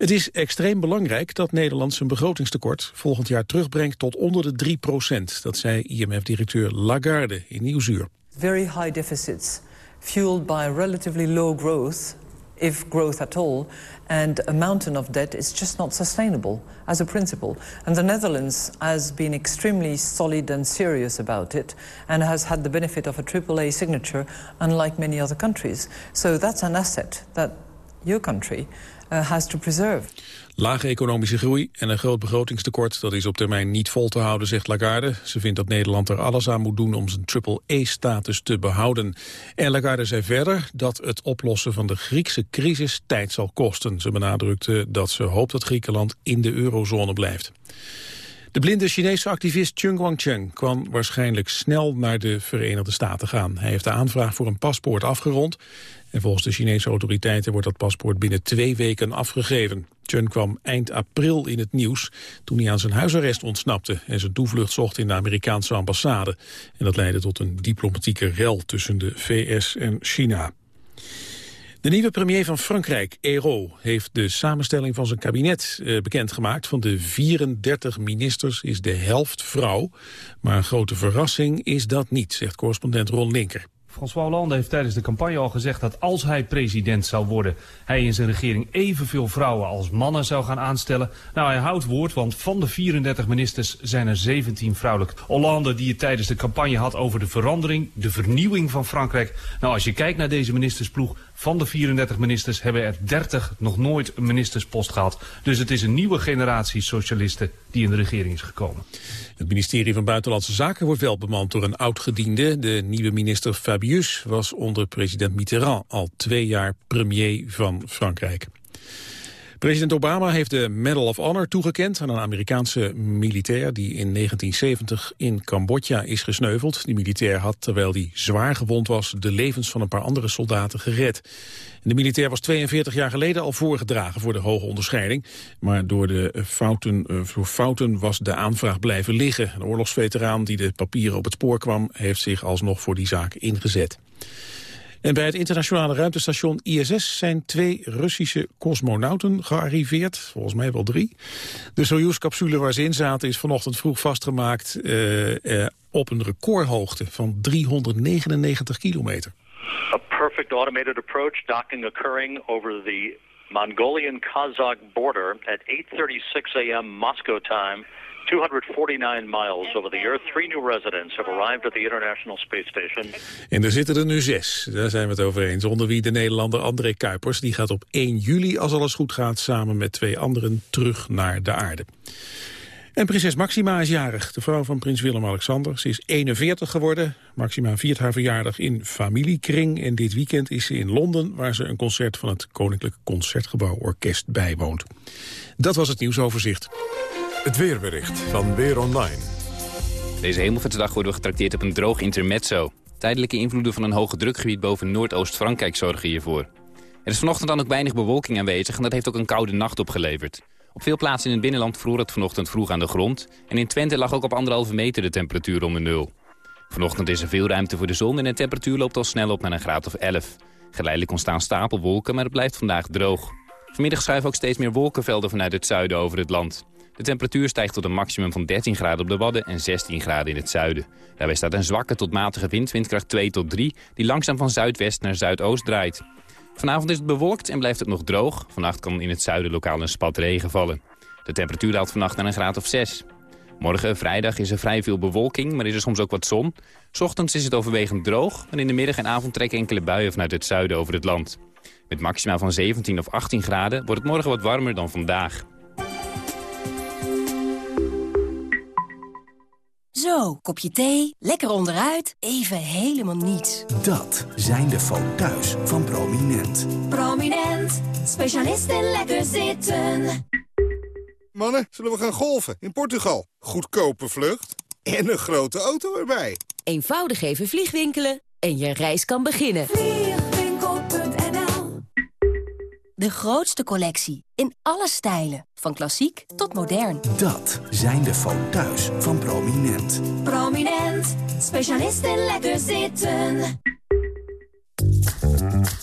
Het is extreem belangrijk dat Nederland zijn begrotingstekort volgend jaar terugbrengt tot onder de 3% Dat zei IMF-directeur Lagarde in Nieuwsuur. Very high deficits fueled by relatively low growth if growth at all, and a mountain of debt is just not sustainable as a principle. And the Netherlands has been extremely solid and serious about it and has had the benefit of a AAA signature, unlike many other countries. So that's an asset that your country uh, has to preserve. Lage economische groei en een groot begrotingstekort... dat is op termijn niet vol te houden, zegt Lagarde. Ze vindt dat Nederland er alles aan moet doen om zijn triple-E-status te behouden. En Lagarde zei verder dat het oplossen van de Griekse crisis tijd zal kosten. Ze benadrukte dat ze hoopt dat Griekenland in de eurozone blijft. De blinde Chinese activist Chung Guangcheng kwam waarschijnlijk snel naar de Verenigde Staten gaan. Hij heeft de aanvraag voor een paspoort afgerond en volgens de Chinese autoriteiten wordt dat paspoort binnen twee weken afgegeven. Chun kwam eind april in het nieuws toen hij aan zijn huisarrest ontsnapte en zijn toevlucht zocht in de Amerikaanse ambassade. En dat leidde tot een diplomatieke rel tussen de VS en China. De nieuwe premier van Frankrijk, Ayrault, heeft de samenstelling van zijn kabinet eh, bekendgemaakt. Van de 34 ministers is de helft vrouw. Maar een grote verrassing is dat niet, zegt correspondent Ron Linker. François Hollande heeft tijdens de campagne al gezegd dat als hij president zou worden... hij in zijn regering evenveel vrouwen als mannen zou gaan aanstellen. Nou, hij houdt woord, want van de 34 ministers zijn er 17 vrouwelijk. Hollande die het tijdens de campagne had over de verandering, de vernieuwing van Frankrijk. Nou, als je kijkt naar deze ministersploeg, van de 34 ministers hebben er 30 nog nooit een ministerspost gehad. Dus het is een nieuwe generatie socialisten die in de regering is gekomen. Het ministerie van Buitenlandse Zaken wordt wel bemand door een oud-gediende. De nieuwe minister Fabius was onder president Mitterrand al twee jaar premier van Frankrijk. President Obama heeft de Medal of Honor toegekend aan een Amerikaanse militair die in 1970 in Cambodja is gesneuveld. Die militair had, terwijl hij zwaar gewond was, de levens van een paar andere soldaten gered. De militair was 42 jaar geleden al voorgedragen voor de hoge onderscheiding. Maar door, de fouten, eh, door fouten was de aanvraag blijven liggen. Een oorlogsveteraan die de papieren op het spoor kwam... heeft zich alsnog voor die zaak ingezet. En bij het internationale ruimtestation ISS zijn twee Russische cosmonauten gearriveerd. Volgens mij wel drie. De Soyuz-capsule waar ze in zaten is vanochtend vroeg vastgemaakt uh, op een recordhoogte van 399 kilometer. A perfect automated approach, docking occurring over the Mongolian-Kazakh border at 8.36 a.m. Moscow time. 249 miles over the Earth. Three new residents have arrived at the International Space Station. En er zitten er nu zes, daar zijn we het over eens. Onder wie de Nederlander André Kuipers. Die gaat op 1 juli, als alles goed gaat, samen met twee anderen terug naar de aarde. En prinses Maxima is jarig, de vrouw van prins Willem-Alexander. Ze is 41 geworden. Maxima viert haar verjaardag in familiekring. En dit weekend is ze in Londen, waar ze een concert van het Koninklijk Concertgebouw Orkest bijwoont. Dat was het nieuwsoverzicht. Het weerbericht van Weer Online. Deze hemelvaartsdag worden we getrakteerd op een droog intermezzo. Tijdelijke invloeden van een hoge drukgebied boven Noordoost-Frankrijk zorgen hiervoor. Er is vanochtend dan ook weinig bewolking aanwezig en dat heeft ook een koude nacht opgeleverd. Op veel plaatsen in het binnenland vroor het vanochtend vroeg aan de grond... en in Twente lag ook op anderhalve meter de temperatuur om de nul. Vanochtend is er veel ruimte voor de zon en de temperatuur loopt al snel op naar een graad of 11. Geleidelijk ontstaan stapelwolken, maar het blijft vandaag droog. Vanmiddag schuiven ook steeds meer wolkenvelden vanuit het zuiden over het land. De temperatuur stijgt tot een maximum van 13 graden op de Wadden en 16 graden in het zuiden. Daarbij staat een zwakke tot matige wind, windkracht 2 tot 3, die langzaam van zuidwest naar zuidoost draait. Vanavond is het bewolkt en blijft het nog droog. Vannacht kan in het zuiden lokaal een spat regen vallen. De temperatuur daalt vannacht naar een graad of 6. Morgen, vrijdag, is er vrij veel bewolking, maar is er soms ook wat zon. Ochtends is het overwegend droog en in de middag en avond trekken enkele buien vanuit het zuiden over het land. Met maxima van 17 of 18 graden wordt het morgen wat warmer dan vandaag. Zo, kopje thee, lekker onderuit, even helemaal niets. Dat zijn de foto's van Prominent. Prominent, specialist in lekker zitten. Mannen, zullen we gaan golfen in Portugal? Goedkope vlucht en een grote auto erbij. Eenvoudig even vliegwinkelen en je reis kan beginnen. De grootste collectie, in alle stijlen. Van klassiek tot modern. Dat zijn de foto's van Prominent. Prominent, specialist in lekker zitten.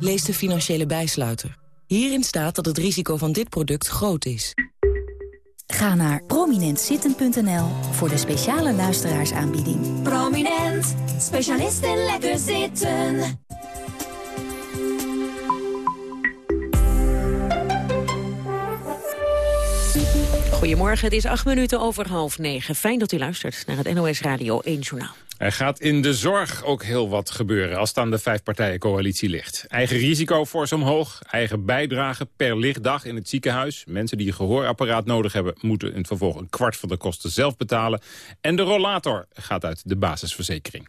Lees de financiële bijsluiter. Hierin staat dat het risico van dit product groot is. Ga naar prominentzitten.nl voor de speciale luisteraarsaanbieding. Prominent, specialist in lekker zitten. Goedemorgen, het is acht minuten over half negen. Fijn dat u luistert naar het NOS Radio 1 Journaal. Er gaat in de zorg ook heel wat gebeuren als het aan de vijfpartijencoalitie ligt. Eigen risico fors omhoog, eigen bijdrage per lichtdag in het ziekenhuis. Mensen die een gehoorapparaat nodig hebben moeten in het vervolg een kwart van de kosten zelf betalen. En de rollator gaat uit de basisverzekering.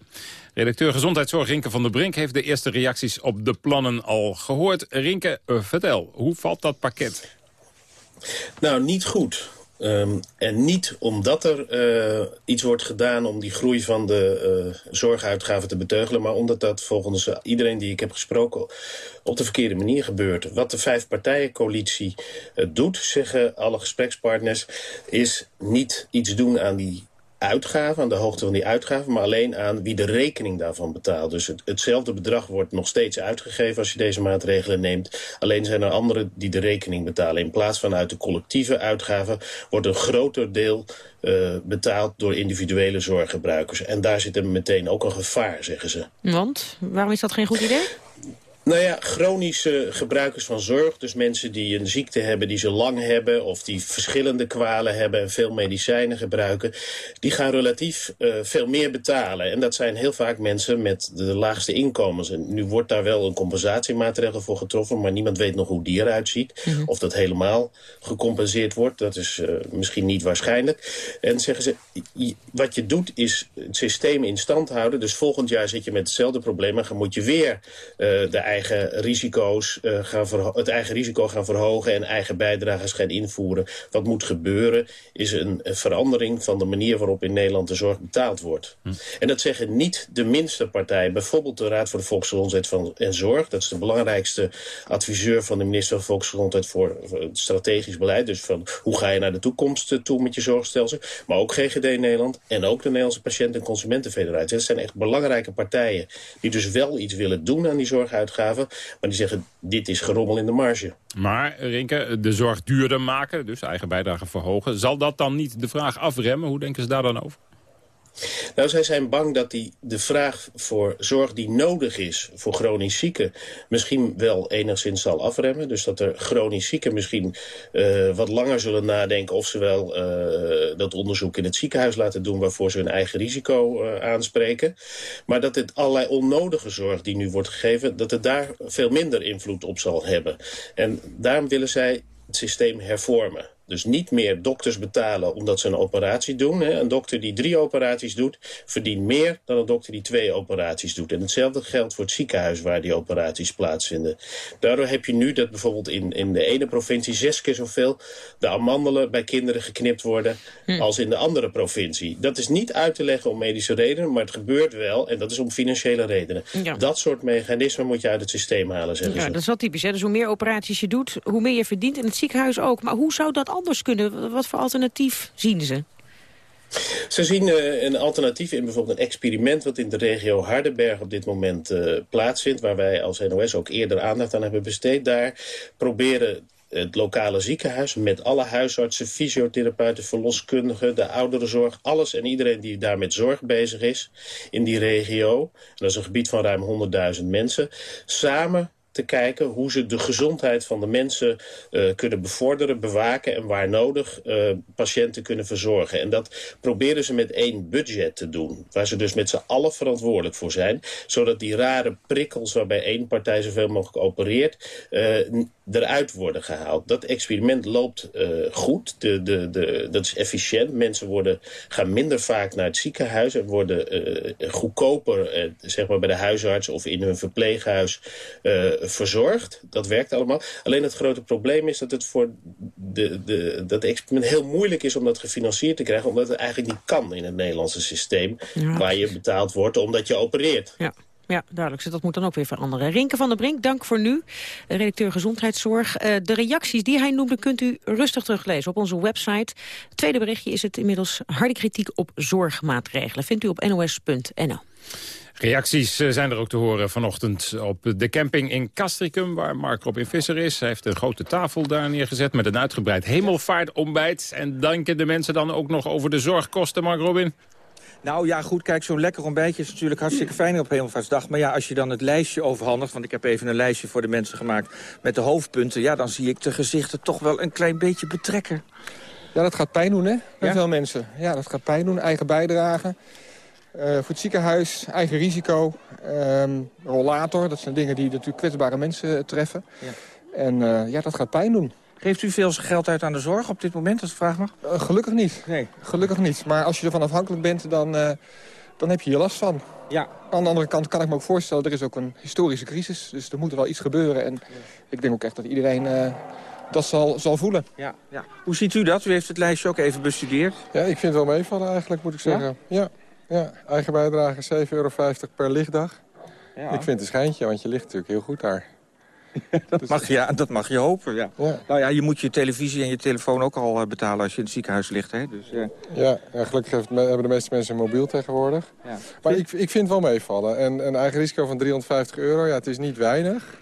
Redacteur Gezondheidszorg Rinke van der Brink heeft de eerste reacties op de plannen al gehoord. Rinke, eh, vertel, hoe valt dat pakket? Nou, niet goed. Um, en niet omdat er uh, iets wordt gedaan om die groei van de uh, zorguitgaven te beteugelen... maar omdat dat volgens iedereen die ik heb gesproken op de verkeerde manier gebeurt. Wat de vijfpartijencoalitie uh, doet, zeggen alle gesprekspartners... is niet iets doen aan die uitgaven, aan de hoogte van die uitgaven... maar alleen aan wie de rekening daarvan betaalt. Dus het, hetzelfde bedrag wordt nog steeds uitgegeven als je deze maatregelen neemt. Alleen zijn er anderen die de rekening betalen. In plaats van uit de collectieve uitgaven wordt een groter deel uh, betaald door individuele zorggebruikers. En daar zit er meteen ook een gevaar, zeggen ze. Want? Waarom is dat geen goed idee? Nou ja, chronische gebruikers van zorg, dus mensen die een ziekte hebben die ze lang hebben... of die verschillende kwalen hebben en veel medicijnen gebruiken... die gaan relatief uh, veel meer betalen. En dat zijn heel vaak mensen met de laagste inkomens. En nu wordt daar wel een compensatiemaatregel voor getroffen... maar niemand weet nog hoe die eruit ziet. Mm -hmm. Of dat helemaal gecompenseerd wordt, dat is uh, misschien niet waarschijnlijk. En zeggen ze, wat je doet is het systeem in stand houden. Dus volgend jaar zit je met hetzelfde probleem... en dan moet je weer uh, de eigen risico's uh, gaan het eigen risico gaan verhogen en eigen bijdragers gaan invoeren. Wat moet gebeuren is een, een verandering van de manier waarop in Nederland de zorg betaald wordt. Hm. En dat zeggen niet de minste partijen. Bijvoorbeeld de Raad voor de Volksgezondheid van, en Zorg. Dat is de belangrijkste adviseur van de minister van Volksgezondheid voor, voor het strategisch beleid. Dus van hoe ga je naar de toekomst toe met je zorgstelsel. Maar ook GGD Nederland en ook de Nederlandse Patiënten- en Consumentenfederatie. Dat zijn echt belangrijke partijen die dus wel iets willen doen aan die zorguitgaven. Maar die zeggen, dit is gerommel in de marge. Maar, Rinke, de zorg duurder maken, dus eigen bijdrage verhogen... zal dat dan niet de vraag afremmen? Hoe denken ze daar dan over? Nou, zij zijn bang dat die, de vraag voor zorg die nodig is voor chronisch zieken... misschien wel enigszins zal afremmen. Dus dat er chronisch zieken misschien uh, wat langer zullen nadenken... of ze wel uh, dat onderzoek in het ziekenhuis laten doen... waarvoor ze hun eigen risico uh, aanspreken. Maar dat het allerlei onnodige zorg die nu wordt gegeven... dat het daar veel minder invloed op zal hebben. En daarom willen zij het systeem hervormen. Dus niet meer dokters betalen omdat ze een operatie doen. Een dokter die drie operaties doet, verdient meer dan een dokter die twee operaties doet. En hetzelfde geldt voor het ziekenhuis waar die operaties plaatsvinden. Daardoor heb je nu dat bijvoorbeeld in, in de ene provincie zes keer zoveel de amandelen bij kinderen geknipt worden hm. als in de andere provincie. Dat is niet uit te leggen om medische redenen, maar het gebeurt wel. En dat is om financiële redenen. Ja. Dat soort mechanismen moet je uit het systeem halen, zeggen ja, ze. Dat is wel typisch. Hè? Dus hoe meer operaties je doet, hoe meer je verdient. In het ziekenhuis ook. Maar hoe zou dat kunnen? Wat voor alternatief zien ze? Ze zien uh, een alternatief in bijvoorbeeld een experiment... wat in de regio Hardenberg op dit moment uh, plaatsvindt... waar wij als NOS ook eerder aandacht aan hebben besteed. Daar proberen het lokale ziekenhuis met alle huisartsen, fysiotherapeuten, verloskundigen, de ouderenzorg, alles en iedereen die daar met zorg bezig is in die regio. En dat is een gebied van ruim 100.000 mensen. Samen te kijken hoe ze de gezondheid van de mensen uh, kunnen bevorderen, bewaken en waar nodig uh, patiënten kunnen verzorgen. En dat proberen ze met één budget te doen, waar ze dus met z'n allen verantwoordelijk voor zijn, zodat die rare prikkels waarbij één partij zoveel mogelijk opereert, uh, eruit worden gehaald. Dat experiment loopt goed, de, de, de, dat is efficiënt. Mensen worden, gaan minder vaak naar het ziekenhuis en worden goedkoper zeg maar bij de huisarts of in hun verpleeghuis verzorgd. Dat werkt allemaal. Alleen het grote probleem is dat het voor de, de, dat experiment heel moeilijk is om dat gefinancierd te krijgen. Omdat het eigenlijk niet kan in het Nederlandse systeem. Ja. Waar je betaald wordt omdat je opereert. Ja. Ja, duidelijk. Dus dat moet dan ook weer veranderen. Rinke van der Brink, dank voor nu. Redacteur Gezondheidszorg. Uh, de reacties die hij noemde kunt u rustig teruglezen op onze website. tweede berichtje is het inmiddels harde kritiek op zorgmaatregelen. Vindt u op nos.nl. Reacties zijn er ook te horen vanochtend op de camping in Castricum... waar Mark Robin Visser is. Hij heeft een grote tafel daar neergezet met een uitgebreid hemelvaartontbijt. En danken de mensen dan ook nog over de zorgkosten, Mark Robin? Nou ja, goed, kijk, zo'n lekker ontbijtje is natuurlijk hartstikke fijn op Hemelvaartsdag. Maar ja, als je dan het lijstje overhandigt, want ik heb even een lijstje voor de mensen gemaakt met de hoofdpunten. Ja, dan zie ik de gezichten toch wel een klein beetje betrekken. Ja, dat gaat pijn doen, hè, bij ja? veel mensen. Ja, dat gaat pijn doen, eigen bijdrage. Uh, voor het ziekenhuis, eigen risico, um, rollator. Dat zijn dingen die natuurlijk kwetsbare mensen treffen. Ja. En uh, ja, dat gaat pijn doen. Geeft u veel geld uit aan de zorg op dit moment, als ik vraag mag? gelukkig niet. Nee. Gelukkig niet. Maar als je ervan afhankelijk bent, dan, dan heb je hier last van. Ja. Aan de andere kant kan ik me ook voorstellen, er is ook een historische crisis. Dus er moet wel iets gebeuren. En ja. ik denk ook echt dat iedereen dat zal, zal voelen. Ja, ja. Hoe ziet u dat? U heeft het lijstje ook even bestudeerd. Ja, ik vind het wel meevallen eigenlijk, moet ik zeggen. Ja? ja. Ja, eigen bijdrage 7,50 euro per lichtdag. Ja. Ik vind het een schijntje, want je ligt natuurlijk heel goed daar. dat, dus mag, ja, dat mag je hopen, ja. ja. Nou ja, je moet je televisie en je telefoon ook al betalen als je in het ziekenhuis ligt. Hè? Dus, uh... ja, ja, gelukkig hebben de meeste mensen een mobiel tegenwoordig. Ja. Maar ik, ik vind het wel meevallen. En een eigen risico van 350 euro, ja, het is niet weinig.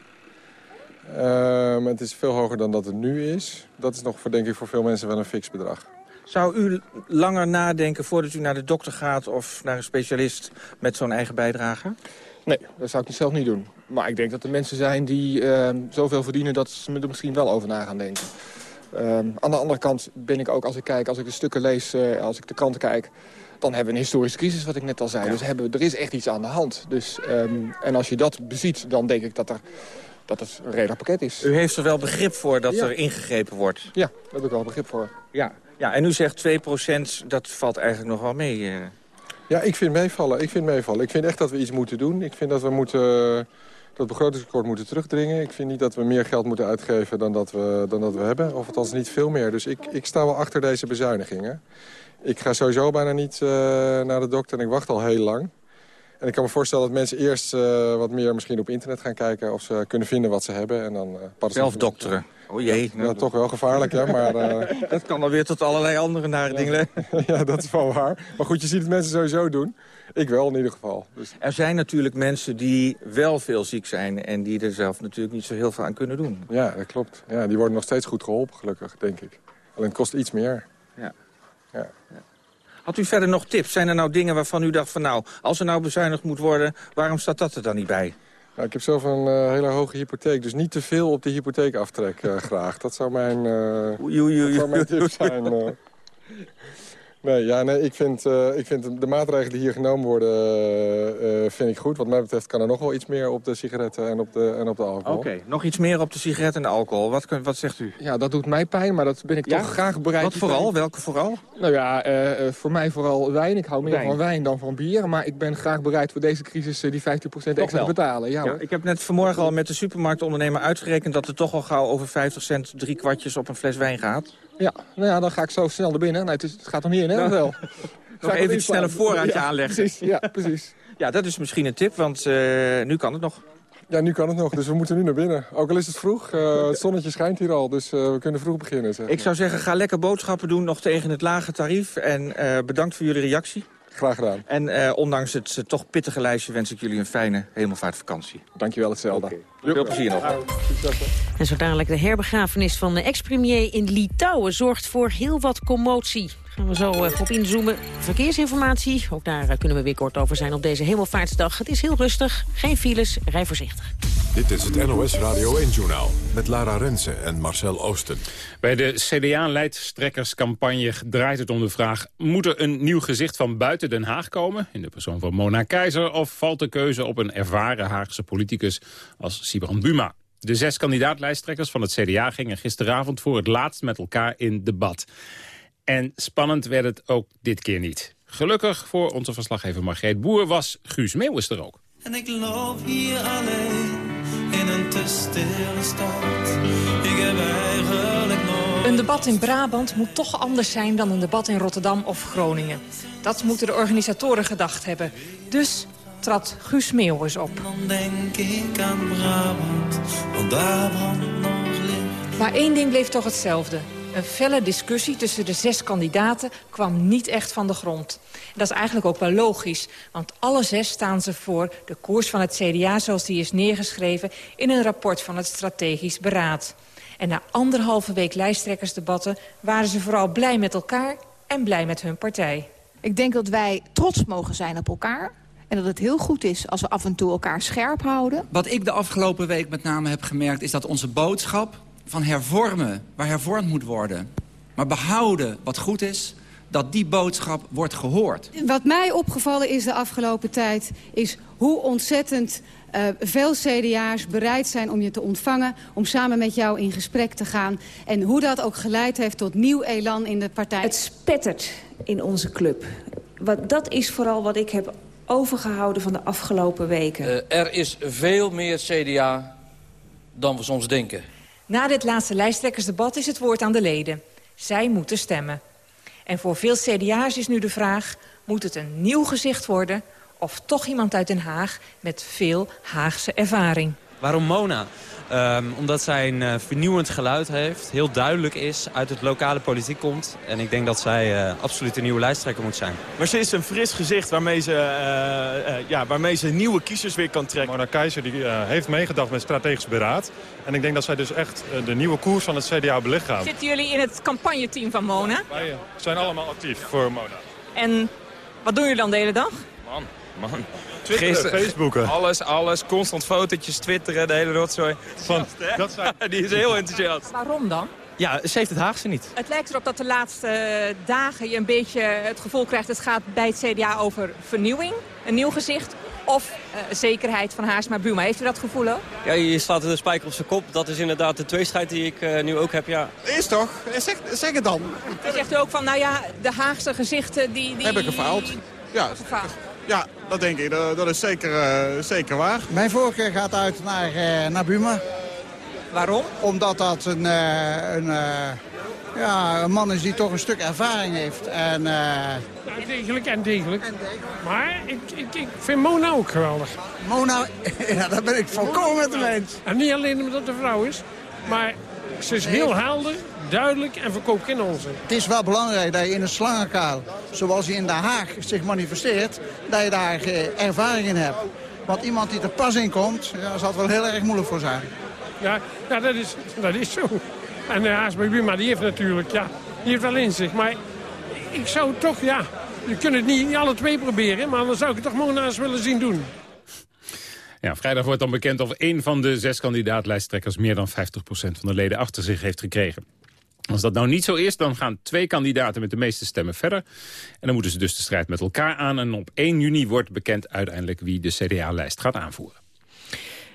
Uh, het is veel hoger dan dat het nu is. Dat is nog voor, denk ik, voor veel mensen wel een fix bedrag. Zou u langer nadenken voordat u naar de dokter gaat of naar een specialist met zo'n eigen bijdrage? Nee, dat zou ik zelf niet doen. Maar ik denk dat er mensen zijn die uh, zoveel verdienen... dat ze er misschien wel over na gaan denken. Uh, aan de andere kant ben ik ook, als ik kijk, als ik de stukken lees, uh, als ik de kranten kijk... dan hebben we een historische crisis, wat ik net al zei. Ja. Dus hebben, er is echt iets aan de hand. Dus, um, en als je dat beziet, dan denk ik dat, er, dat het een redelijk pakket is. U heeft er wel begrip voor dat ja. er ingegrepen wordt? Ja, daar heb ik wel begrip voor. Ja, ja en u zegt 2% dat valt eigenlijk nog wel mee... Uh... Ja, ik vind meevallen. Ik vind meevallen. Ik vind echt dat we iets moeten doen. Ik vind dat we moeten dat begrotingstekort moeten terugdringen. Ik vind niet dat we meer geld moeten uitgeven dan dat we, dan dat we hebben. Of althans niet veel meer. Dus ik, ik sta wel achter deze bezuinigingen. Ik ga sowieso bijna niet uh, naar de dokter en ik wacht al heel lang. En ik kan me voorstellen dat mensen eerst uh, wat meer misschien op internet gaan kijken... of ze kunnen vinden wat ze hebben. En dan, uh, Zelf dokteren. Oh jee. Ja, toch wel gevaarlijk, hè. Maar, uh... dat kan dan weer tot allerlei andere nare ja. dingen. ja, dat is wel waar. Maar goed, je ziet het mensen sowieso doen. Ik wel in ieder geval. Dus... Er zijn natuurlijk mensen die wel veel ziek zijn... en die er zelf natuurlijk niet zo heel veel aan kunnen doen. Ja, dat klopt. Ja, die worden nog steeds goed geholpen, gelukkig, denk ik. Alleen het kost iets meer. Ja. ja. ja. Had u verder nog tips? Zijn er nou dingen waarvan u dacht van... nou, als er nou bezuinigd moet worden, waarom staat dat er dan niet bij? Ik heb zelf een uh, hele hoge hypotheek, dus niet te veel op de hypotheekaftrek uh, graag. Dat zou mijn, uh, oei, oei, oei, zou mijn tip zijn. Nee, ja, nee ik, vind, uh, ik vind de maatregelen die hier genomen worden, uh, vind ik goed. Wat mij betreft kan er nog wel iets meer op de sigaretten en op de, en op de alcohol. Oké, okay, nog iets meer op de sigaretten en de alcohol. Wat, wat zegt u? Ja, dat doet mij pijn, maar dat ben ik ja? toch graag bereid. Wat vooral? Welke vooral? Nou ja, uh, voor mij vooral wijn. Ik hou meer wijn. van wijn dan van bier. Maar ik ben graag bereid voor deze crisis die 15% extra te betalen. Ja, ja, ik heb net vanmorgen al met de supermarktondernemer uitgerekend... dat er toch al gauw over 50 cent drie kwartjes op een fles wijn gaat. Ja, nou ja, dan ga ik zo snel naar binnen. Nee, het, is, het gaat er niet in, hè? Nou, wel. Nog even een snelle voorraadje ja, aanleggen. Precies, ja, precies. ja, dat is misschien een tip, want uh, nu kan het nog. Ja, nu kan het nog, dus we moeten nu naar binnen. Ook al is het vroeg, uh, het zonnetje schijnt hier al, dus uh, we kunnen vroeg beginnen. Zeg. Ik zou zeggen, ga lekker boodschappen doen, nog tegen het lage tarief. En bedankt voor jullie reactie. Graag gedaan. En uh, ondanks het uh, toch pittige lijstje wens ik jullie een fijne hemelvaartvakantie. Dankjewel hetzelfde. Okay. Veel plezier nog. En zo dadelijk de herbegrafenis van de ex-premier in Litouwen zorgt voor heel wat commotie. Gaan we zo uh, op inzoomen. Verkeersinformatie, ook daar kunnen we weer kort over zijn op deze hemelvaartsdag. Het is heel rustig, geen files, rij voorzichtig. Dit is het NOS Radio 1-journaal met Lara Rensen en Marcel Oosten. Bij de CDA-leidstrekkerscampagne draait het om de vraag... moet er een nieuw gezicht van buiten Den Haag komen... in de persoon van Mona Keizer... of valt de keuze op een ervaren Haagse politicus als Sibrand Buma? De zes kandidaatlijsttrekkers van het CDA gingen gisteravond... voor het laatst met elkaar in debat. En spannend werd het ook dit keer niet. Gelukkig voor onze verslaggever Margreet Boer was Guus Meeuwis er ook. En ik loop hier alleen in een te stille stad. Ik heb eigenlijk nooit... Een debat in Brabant moet toch anders zijn dan een debat in Rotterdam of Groningen. Dat moeten de organisatoren gedacht hebben. Dus trad Guus Meeuwis op. Dan denk ik aan Brabant, want daar brandt nog licht. Maar één ding bleef toch hetzelfde. Een felle discussie tussen de zes kandidaten kwam niet echt van de grond. Dat is eigenlijk ook wel logisch, want alle zes staan ze voor de koers van het CDA... zoals die is neergeschreven in een rapport van het Strategisch Beraad. En na anderhalve week lijsttrekkersdebatten waren ze vooral blij met elkaar en blij met hun partij. Ik denk dat wij trots mogen zijn op elkaar. En dat het heel goed is als we af en toe elkaar scherp houden. Wat ik de afgelopen week met name heb gemerkt... is dat onze boodschap van hervormen waar hervormd moet worden... maar behouden wat goed is, dat die boodschap wordt gehoord. Wat mij opgevallen is de afgelopen tijd... is hoe ontzettend uh, veel CDA's bereid zijn om je te ontvangen... om samen met jou in gesprek te gaan. En hoe dat ook geleid heeft tot nieuw elan in de partij. Het spettert in onze club. Wat, dat is vooral wat ik heb overgehouden van de afgelopen weken. Uh, er is veel meer CDA dan we soms denken. Na dit laatste lijsttrekkersdebat is het woord aan de leden. Zij moeten stemmen. En voor veel CDA's is nu de vraag... moet het een nieuw gezicht worden... of toch iemand uit Den Haag met veel Haagse ervaring? Waarom Mona? Um, omdat zij een uh, vernieuwend geluid heeft, heel duidelijk is, uit het lokale politiek komt. En ik denk dat zij uh, absoluut een nieuwe lijsttrekker moet zijn. Maar ze is een fris gezicht waarmee ze, uh, ja, waarmee ze nieuwe kiezers weer kan trekken. Mona Keizer die, heeft meegedacht met strategisch beraad. En ik denk dat zij dus echt de nieuwe koers van het CDA belichaamt. Zitten jullie in het campagneteam van Mona? Wij zijn allemaal actief voor Mona. En wat doen jullie dan de hele dag? Man, man. Twitteren, Gisteren- Facebooken. Alles, alles. Constant fotootjes, twitteren, de hele rotzooi. Van, dat zijn... Die is heel enthousiast. Waarom dan? Ja, ze heeft het Haagse niet. Het lijkt erop dat de laatste eh, dagen je een beetje het gevoel krijgt... het gaat bij het CDA over vernieuwing, een nieuw gezicht... of eh, zekerheid van Haarsma Buma. Heeft u dat gevoel ook? Ja, je slaat de spijker op zijn kop. Dat is inderdaad de tweestrijd die ik eh, nu ook heb, ja. Is toch? Zeg, zeg het dan. Dan zegt u ook van, nou ja, de Haagse gezichten die... die... Heb ik gefaald? Ja, Gefaald. Ja dat denk ik. Dat, dat is zeker, eh, zeker waar. Mijn voorkeur gaat uit naar, eh, naar Buma. Waarom? Omdat dat een, eh, een, eh, ja, een man is die toch een stuk ervaring heeft. En, eh, Degelijk en degelijk. Maar ik, ik, ik vind Mona ook geweldig. Mona, ja, daar ben ik volkomen met hem eens. En niet alleen omdat het een vrouw is, maar ze is heel helder, duidelijk en verkoopt geen onzin. Het is wel belangrijk dat je in een slangenkuil, zoals hij in Den Haag zich manifesteert, dat je daar eh, ervaring in hebt. Want iemand die er pas in komt, ja, zal het wel heel erg moeilijk voor zijn. Ja, ja dat, is, dat is zo. En de Haasberg Buma, die heeft natuurlijk, ja, die heeft wel inzicht. Maar ik zou toch, ja, je kunt het niet, niet alle twee proberen, maar dan zou ik het toch eens willen zien doen. Ja, vrijdag wordt dan bekend of één van de zes kandidaatlijsttrekkers... meer dan 50% van de leden achter zich heeft gekregen. Als dat nou niet zo is, dan gaan twee kandidaten met de meeste stemmen verder. En dan moeten ze dus de strijd met elkaar aan. En op 1 juni wordt bekend uiteindelijk wie de CDA-lijst gaat aanvoeren.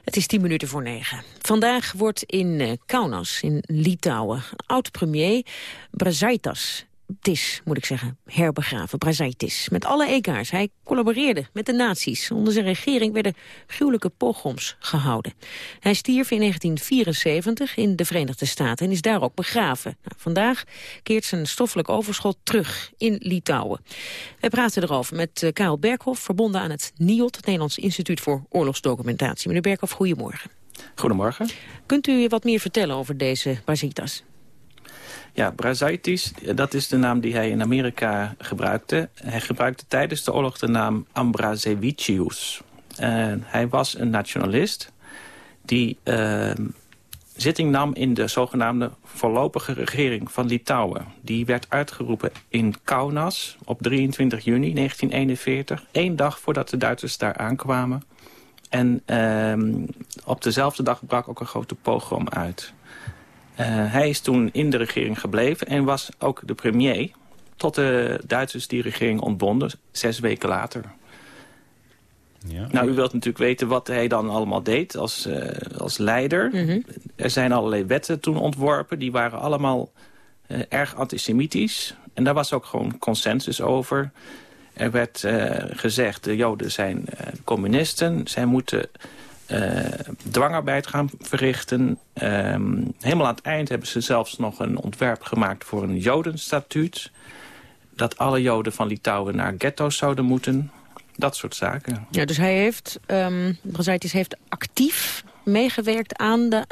Het is tien minuten voor negen. Vandaag wordt in eh, Kaunas, in Litouwen, oud-premier Brazaitas Tis, moet ik zeggen, herbegraven, Brazaitis. Met alle EK's. Hij collaboreerde met de nazi's. Onder zijn regering werden gruwelijke pogroms gehouden. Hij stierf in 1974 in de Verenigde Staten en is daar ook begraven. Nou, vandaag keert zijn stoffelijk overschot terug in Litouwen. Wij praten erover met uh, Karel Berghoff, verbonden aan het NIOT... het Nederlands Instituut voor Oorlogsdocumentatie. Meneer Berghoff, goedemorgen. Goedemorgen. Kunt u wat meer vertellen over deze Brazaitas? Ja, Brazaitis, dat is de naam die hij in Amerika gebruikte. Hij gebruikte tijdens de oorlog de naam Ambrazevicius. Hij was een nationalist die uh, zitting nam in de zogenaamde voorlopige regering van Litouwen. Die werd uitgeroepen in Kaunas op 23 juni 1941. één dag voordat de Duitsers daar aankwamen. En uh, op dezelfde dag brak ook een grote pogrom uit. Uh, hij is toen in de regering gebleven en was ook de premier... tot de Duitsers die regering ontbonden, zes weken later. Ja. Nou, u wilt natuurlijk weten wat hij dan allemaal deed als, uh, als leider. Mm -hmm. Er zijn allerlei wetten toen ontworpen. Die waren allemaal uh, erg antisemitisch. En daar was ook gewoon consensus over. Er werd gezegd, de Joden zijn communisten. Zij moeten uh, dwangarbeid gaan verrichten. Um, helemaal aan het eind hebben ze zelfs nog een ontwerp gemaakt voor een jodenstatuut. Dat alle joden van Litouwen naar ghetto's zouden moeten. Dat soort zaken. Ja, dus hij heeft, um, Brazaitis heeft actief meegewerkt aan de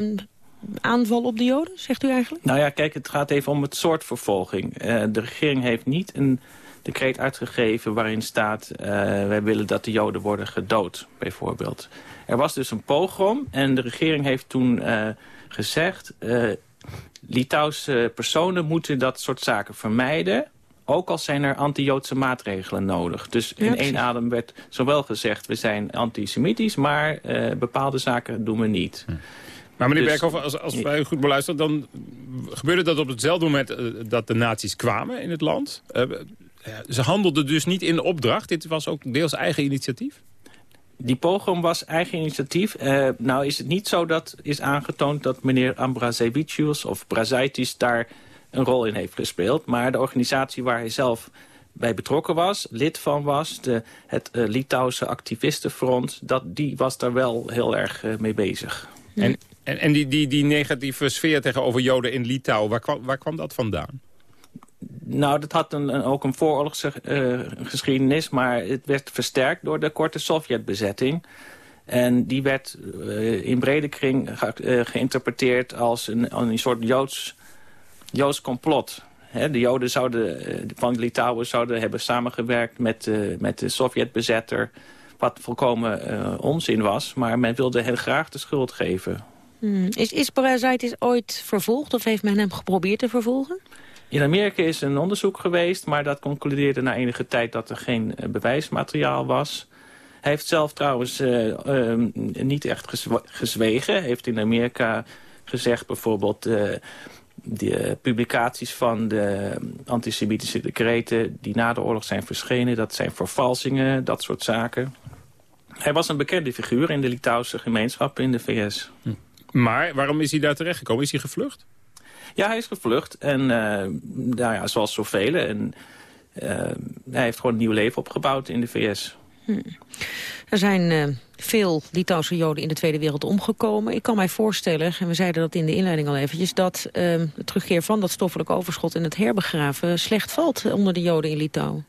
aanval op de joden, zegt u eigenlijk? Nou ja, kijk, het gaat even om het soort vervolging. Uh, de regering heeft niet een decreet uitgegeven waarin staat... Uh, wij willen dat de joden worden gedood, bijvoorbeeld. Er was dus een pogrom en de regering heeft toen uh, gezegd... Uh, Litouwse personen moeten dat soort zaken vermijden... ook al zijn er anti-Joodse maatregelen nodig. Dus in ja, één adem werd zowel gezegd... we zijn antisemitisch, maar uh, bepaalde zaken doen we niet. Hm. Maar meneer dus, Berghoff, als, als wij u goed beluisteren... dan gebeurde dat op hetzelfde moment dat de nazi's kwamen in het land. ze handelden dus niet in opdracht. Dit was ook deels eigen initiatief? Die pogrom was eigen initiatief. Uh, nou is het niet zo dat is aangetoond dat meneer Ambrazevicius of Brazaitis daar een rol in heeft gespeeld. Maar de organisatie waar hij zelf bij betrokken was, lid van was, de, het uh, Litouwse activistenfront, dat, die was daar wel heel erg uh, mee bezig. En, en, en die, die, die negatieve sfeer tegenover Joden in Litouwen, waar kwam, waar kwam dat vandaan? Nou, dat had een, ook een vooroorlogsgeschiedenis, uh, maar het werd versterkt door de korte Sovjetbezetting. En die werd uh, in brede kring ge, uh, geïnterpreteerd als een, een soort Joods, Joods complot. De Joden zouden, van Litouwen zouden hebben samengewerkt met, met de Sovjetbezetter... wat volkomen onzin was, maar men wilde hen graag de schuld geven. Hmm. Is, is Brazaitis ooit vervolgd of heeft men hem geprobeerd te vervolgen? In Amerika is een onderzoek geweest, maar dat concludeerde na enige tijd dat er geen bewijsmateriaal was. Hij heeft zelf trouwens uh, uh, niet echt gezwegen. Hij heeft in Amerika gezegd bijvoorbeeld... Uh, de publicaties van de antisemitische decreten... die na de oorlog zijn verschenen, dat zijn vervalsingen, dat soort zaken. Hij was een bekende figuur in de Litouwse gemeenschap in de VS. Hm. Maar waarom is hij daar terechtgekomen? Is hij gevlucht? Ja, hij is gevlucht. En uh, nou ja, zoals zoveel. En uh, hij heeft gewoon een nieuw leven opgebouwd in de VS. Hm. Er zijn uh, veel Litouwse Joden in de Tweede Wereld omgekomen. Ik kan mij voorstellen, en we zeiden dat in de inleiding al eventjes... dat het terugkeer van dat stoffelijk overschot en het herbegraven... slecht valt onder de Joden in Litouwen.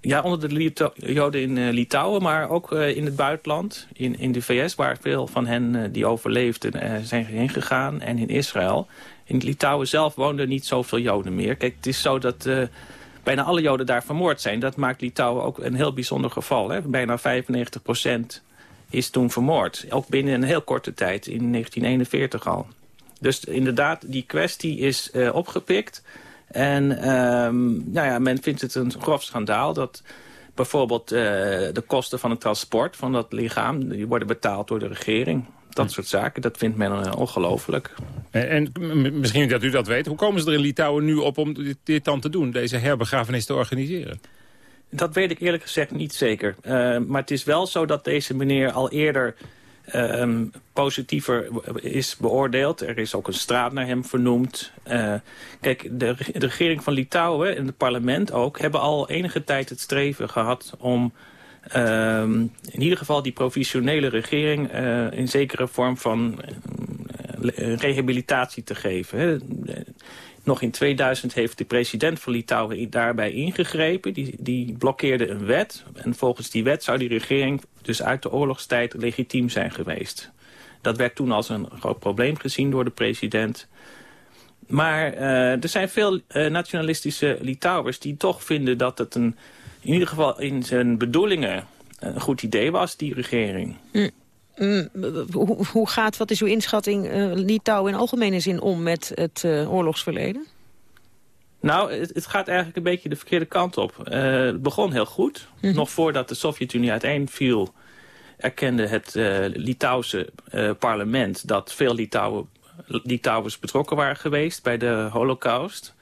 Ja, onder de Joden in uh, Litouwen, maar ook uh, in het buitenland. In, in de VS, waar veel van hen die overleefden zijn heen gegaan. En in Israël. In Litouwen zelf woonden niet zoveel Joden meer. Kijk, het is zo dat bijna alle Joden daar vermoord zijn. Dat maakt Litouwen ook een heel bijzonder geval. Hè? Bijna 95 procent is toen vermoord. Ook binnen een heel korte tijd, in 1941 al. Dus inderdaad, die kwestie is opgepikt... En um, nou ja, men vindt het een grof schandaal dat bijvoorbeeld uh, de kosten van het transport van dat lichaam... die worden betaald door de regering. Dat soort zaken, dat vindt men uh, ongelooflijk. En, en, misschien dat u dat weet, hoe komen ze er in Litouwen nu op om dit, dit dan te doen? Deze herbegrafenis te organiseren? Dat weet ik eerlijk gezegd niet zeker. Uh, maar het is wel zo dat deze meneer al eerder um, positiever is beoordeeld. Er is ook een straat naar hem vernoemd. Uh, kijk, de, de, regering van Litouwen en het parlement ook... hebben al enige tijd het streven gehad om... Um, in ieder geval die provisionele regering uh, in zekere vorm van uh, rehabilitatie te geven. Hè. Nog in 2000 heeft de president van Litouwen daarbij ingegrepen. Die, die blokkeerde een wet. En volgens die wet zou die regering dus uit de oorlogstijd legitiem zijn geweest. Dat werd toen als een groot probleem gezien door de president. Maar er zijn veel nationalistische Litouwers die toch vinden dat het een, in ieder geval in zijn bedoelingen een goed idee was, die regering. Mm. Mm, hoe, hoe, gaat, wat is uw inschatting, uh, Litouwen in algemene zin om met het oorlogsverleden? Nou, het, het, gaat eigenlijk een beetje de verkeerde kant op. Uh, het begon heel goed. Mm -hmm. Nog voordat de Sovjet-Unie uiteenviel... erkende het Litouwse parlement... dat veel Litouwen, Litouwers betrokken waren geweest bij de holocaust.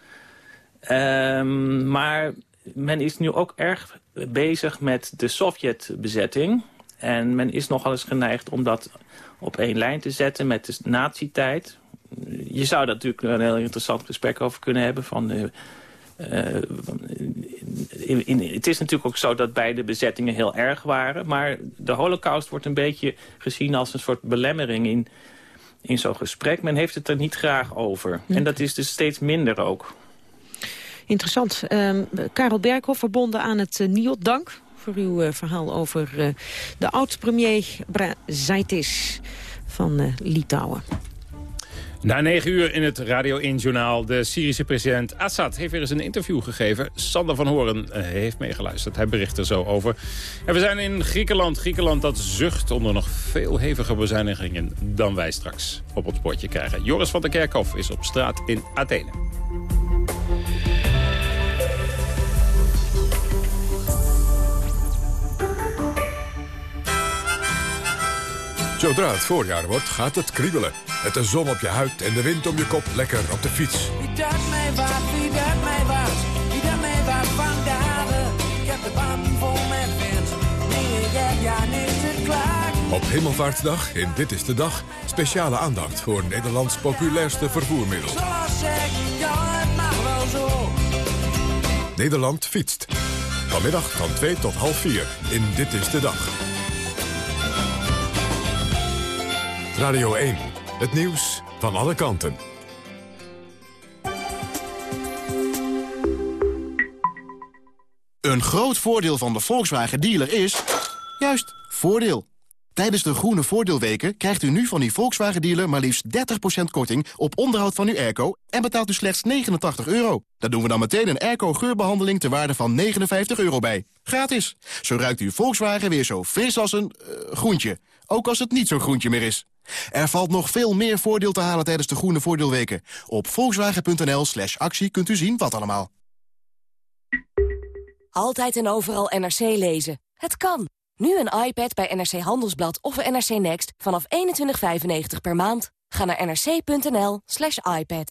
Um, maar men is nu ook erg bezig met de Sovjet-bezetting. En men is nogal eens geneigd om dat op één lijn te zetten met de nazi-tijd je zou daar natuurlijk een heel interessant gesprek over kunnen hebben. Van, uh, in, in, het is natuurlijk ook zo dat beide bezettingen heel erg waren. Maar de holocaust wordt een beetje gezien als een soort belemmering in, in zo'n gesprek. Men heeft het er niet graag over. En dat is dus steeds minder ook. Interessant. Uh, Karel Berghoff, verbonden aan het uh, NIOD. Dank voor uw uh, verhaal over uh, de oud-premier Brazaitis van Litouwen. Na negen uur in het Radio 1-journaal. De Syrische president Assad heeft weer eens een interview gegeven. Sander van Horen heeft meegeluisterd. Hij bericht er zo over. En we zijn in Griekenland. Griekenland dat zucht onder nog veel heviger bezuinigingen... dan wij straks op ons bordje krijgen. Joris van der Kerkhof is op straat in Athene. Zodra het voorjaar wordt, gaat het kriebelen. Met de zon op je huid en de wind om je kop lekker op de fiets. Wie dat mij wie dat mij wie dat mij vandaag. Ik heb de band vol met wind, nee ja te klaar. Op Hemelvaartsdag, in Dit is de Dag, speciale aandacht voor Nederlands populairste vervoermiddel. Zoals ik, ja het mag wel zo. Nederland fietst. Vanmiddag van 2 tot half 4 in Dit is de Dag. Radio 1. Het nieuws van alle kanten. Een groot voordeel van de Volkswagen dealer is... juist, voordeel. Tijdens de groene voordeelweken krijgt u nu van die Volkswagen dealer... maar liefst 30% korting op onderhoud van uw airco... en betaalt u slechts 89 euro. Daar doen we dan meteen een airco-geurbehandeling... ter waarde van 59 euro bij. Gratis. Zo ruikt uw Volkswagen weer zo fris als een uh, groentje. Ook als het niet zo'n groentje meer is. Er valt nog veel meer voordeel te halen tijdens de groene voordeelweken. Op volkswagen.nl slash actie kunt u zien wat allemaal. Altijd en overal NRC lezen. Het kan. Nu een iPad bij NRC Handelsblad of NRC Next vanaf 21,95 per maand. Ga naar nrc.nl slash iPad.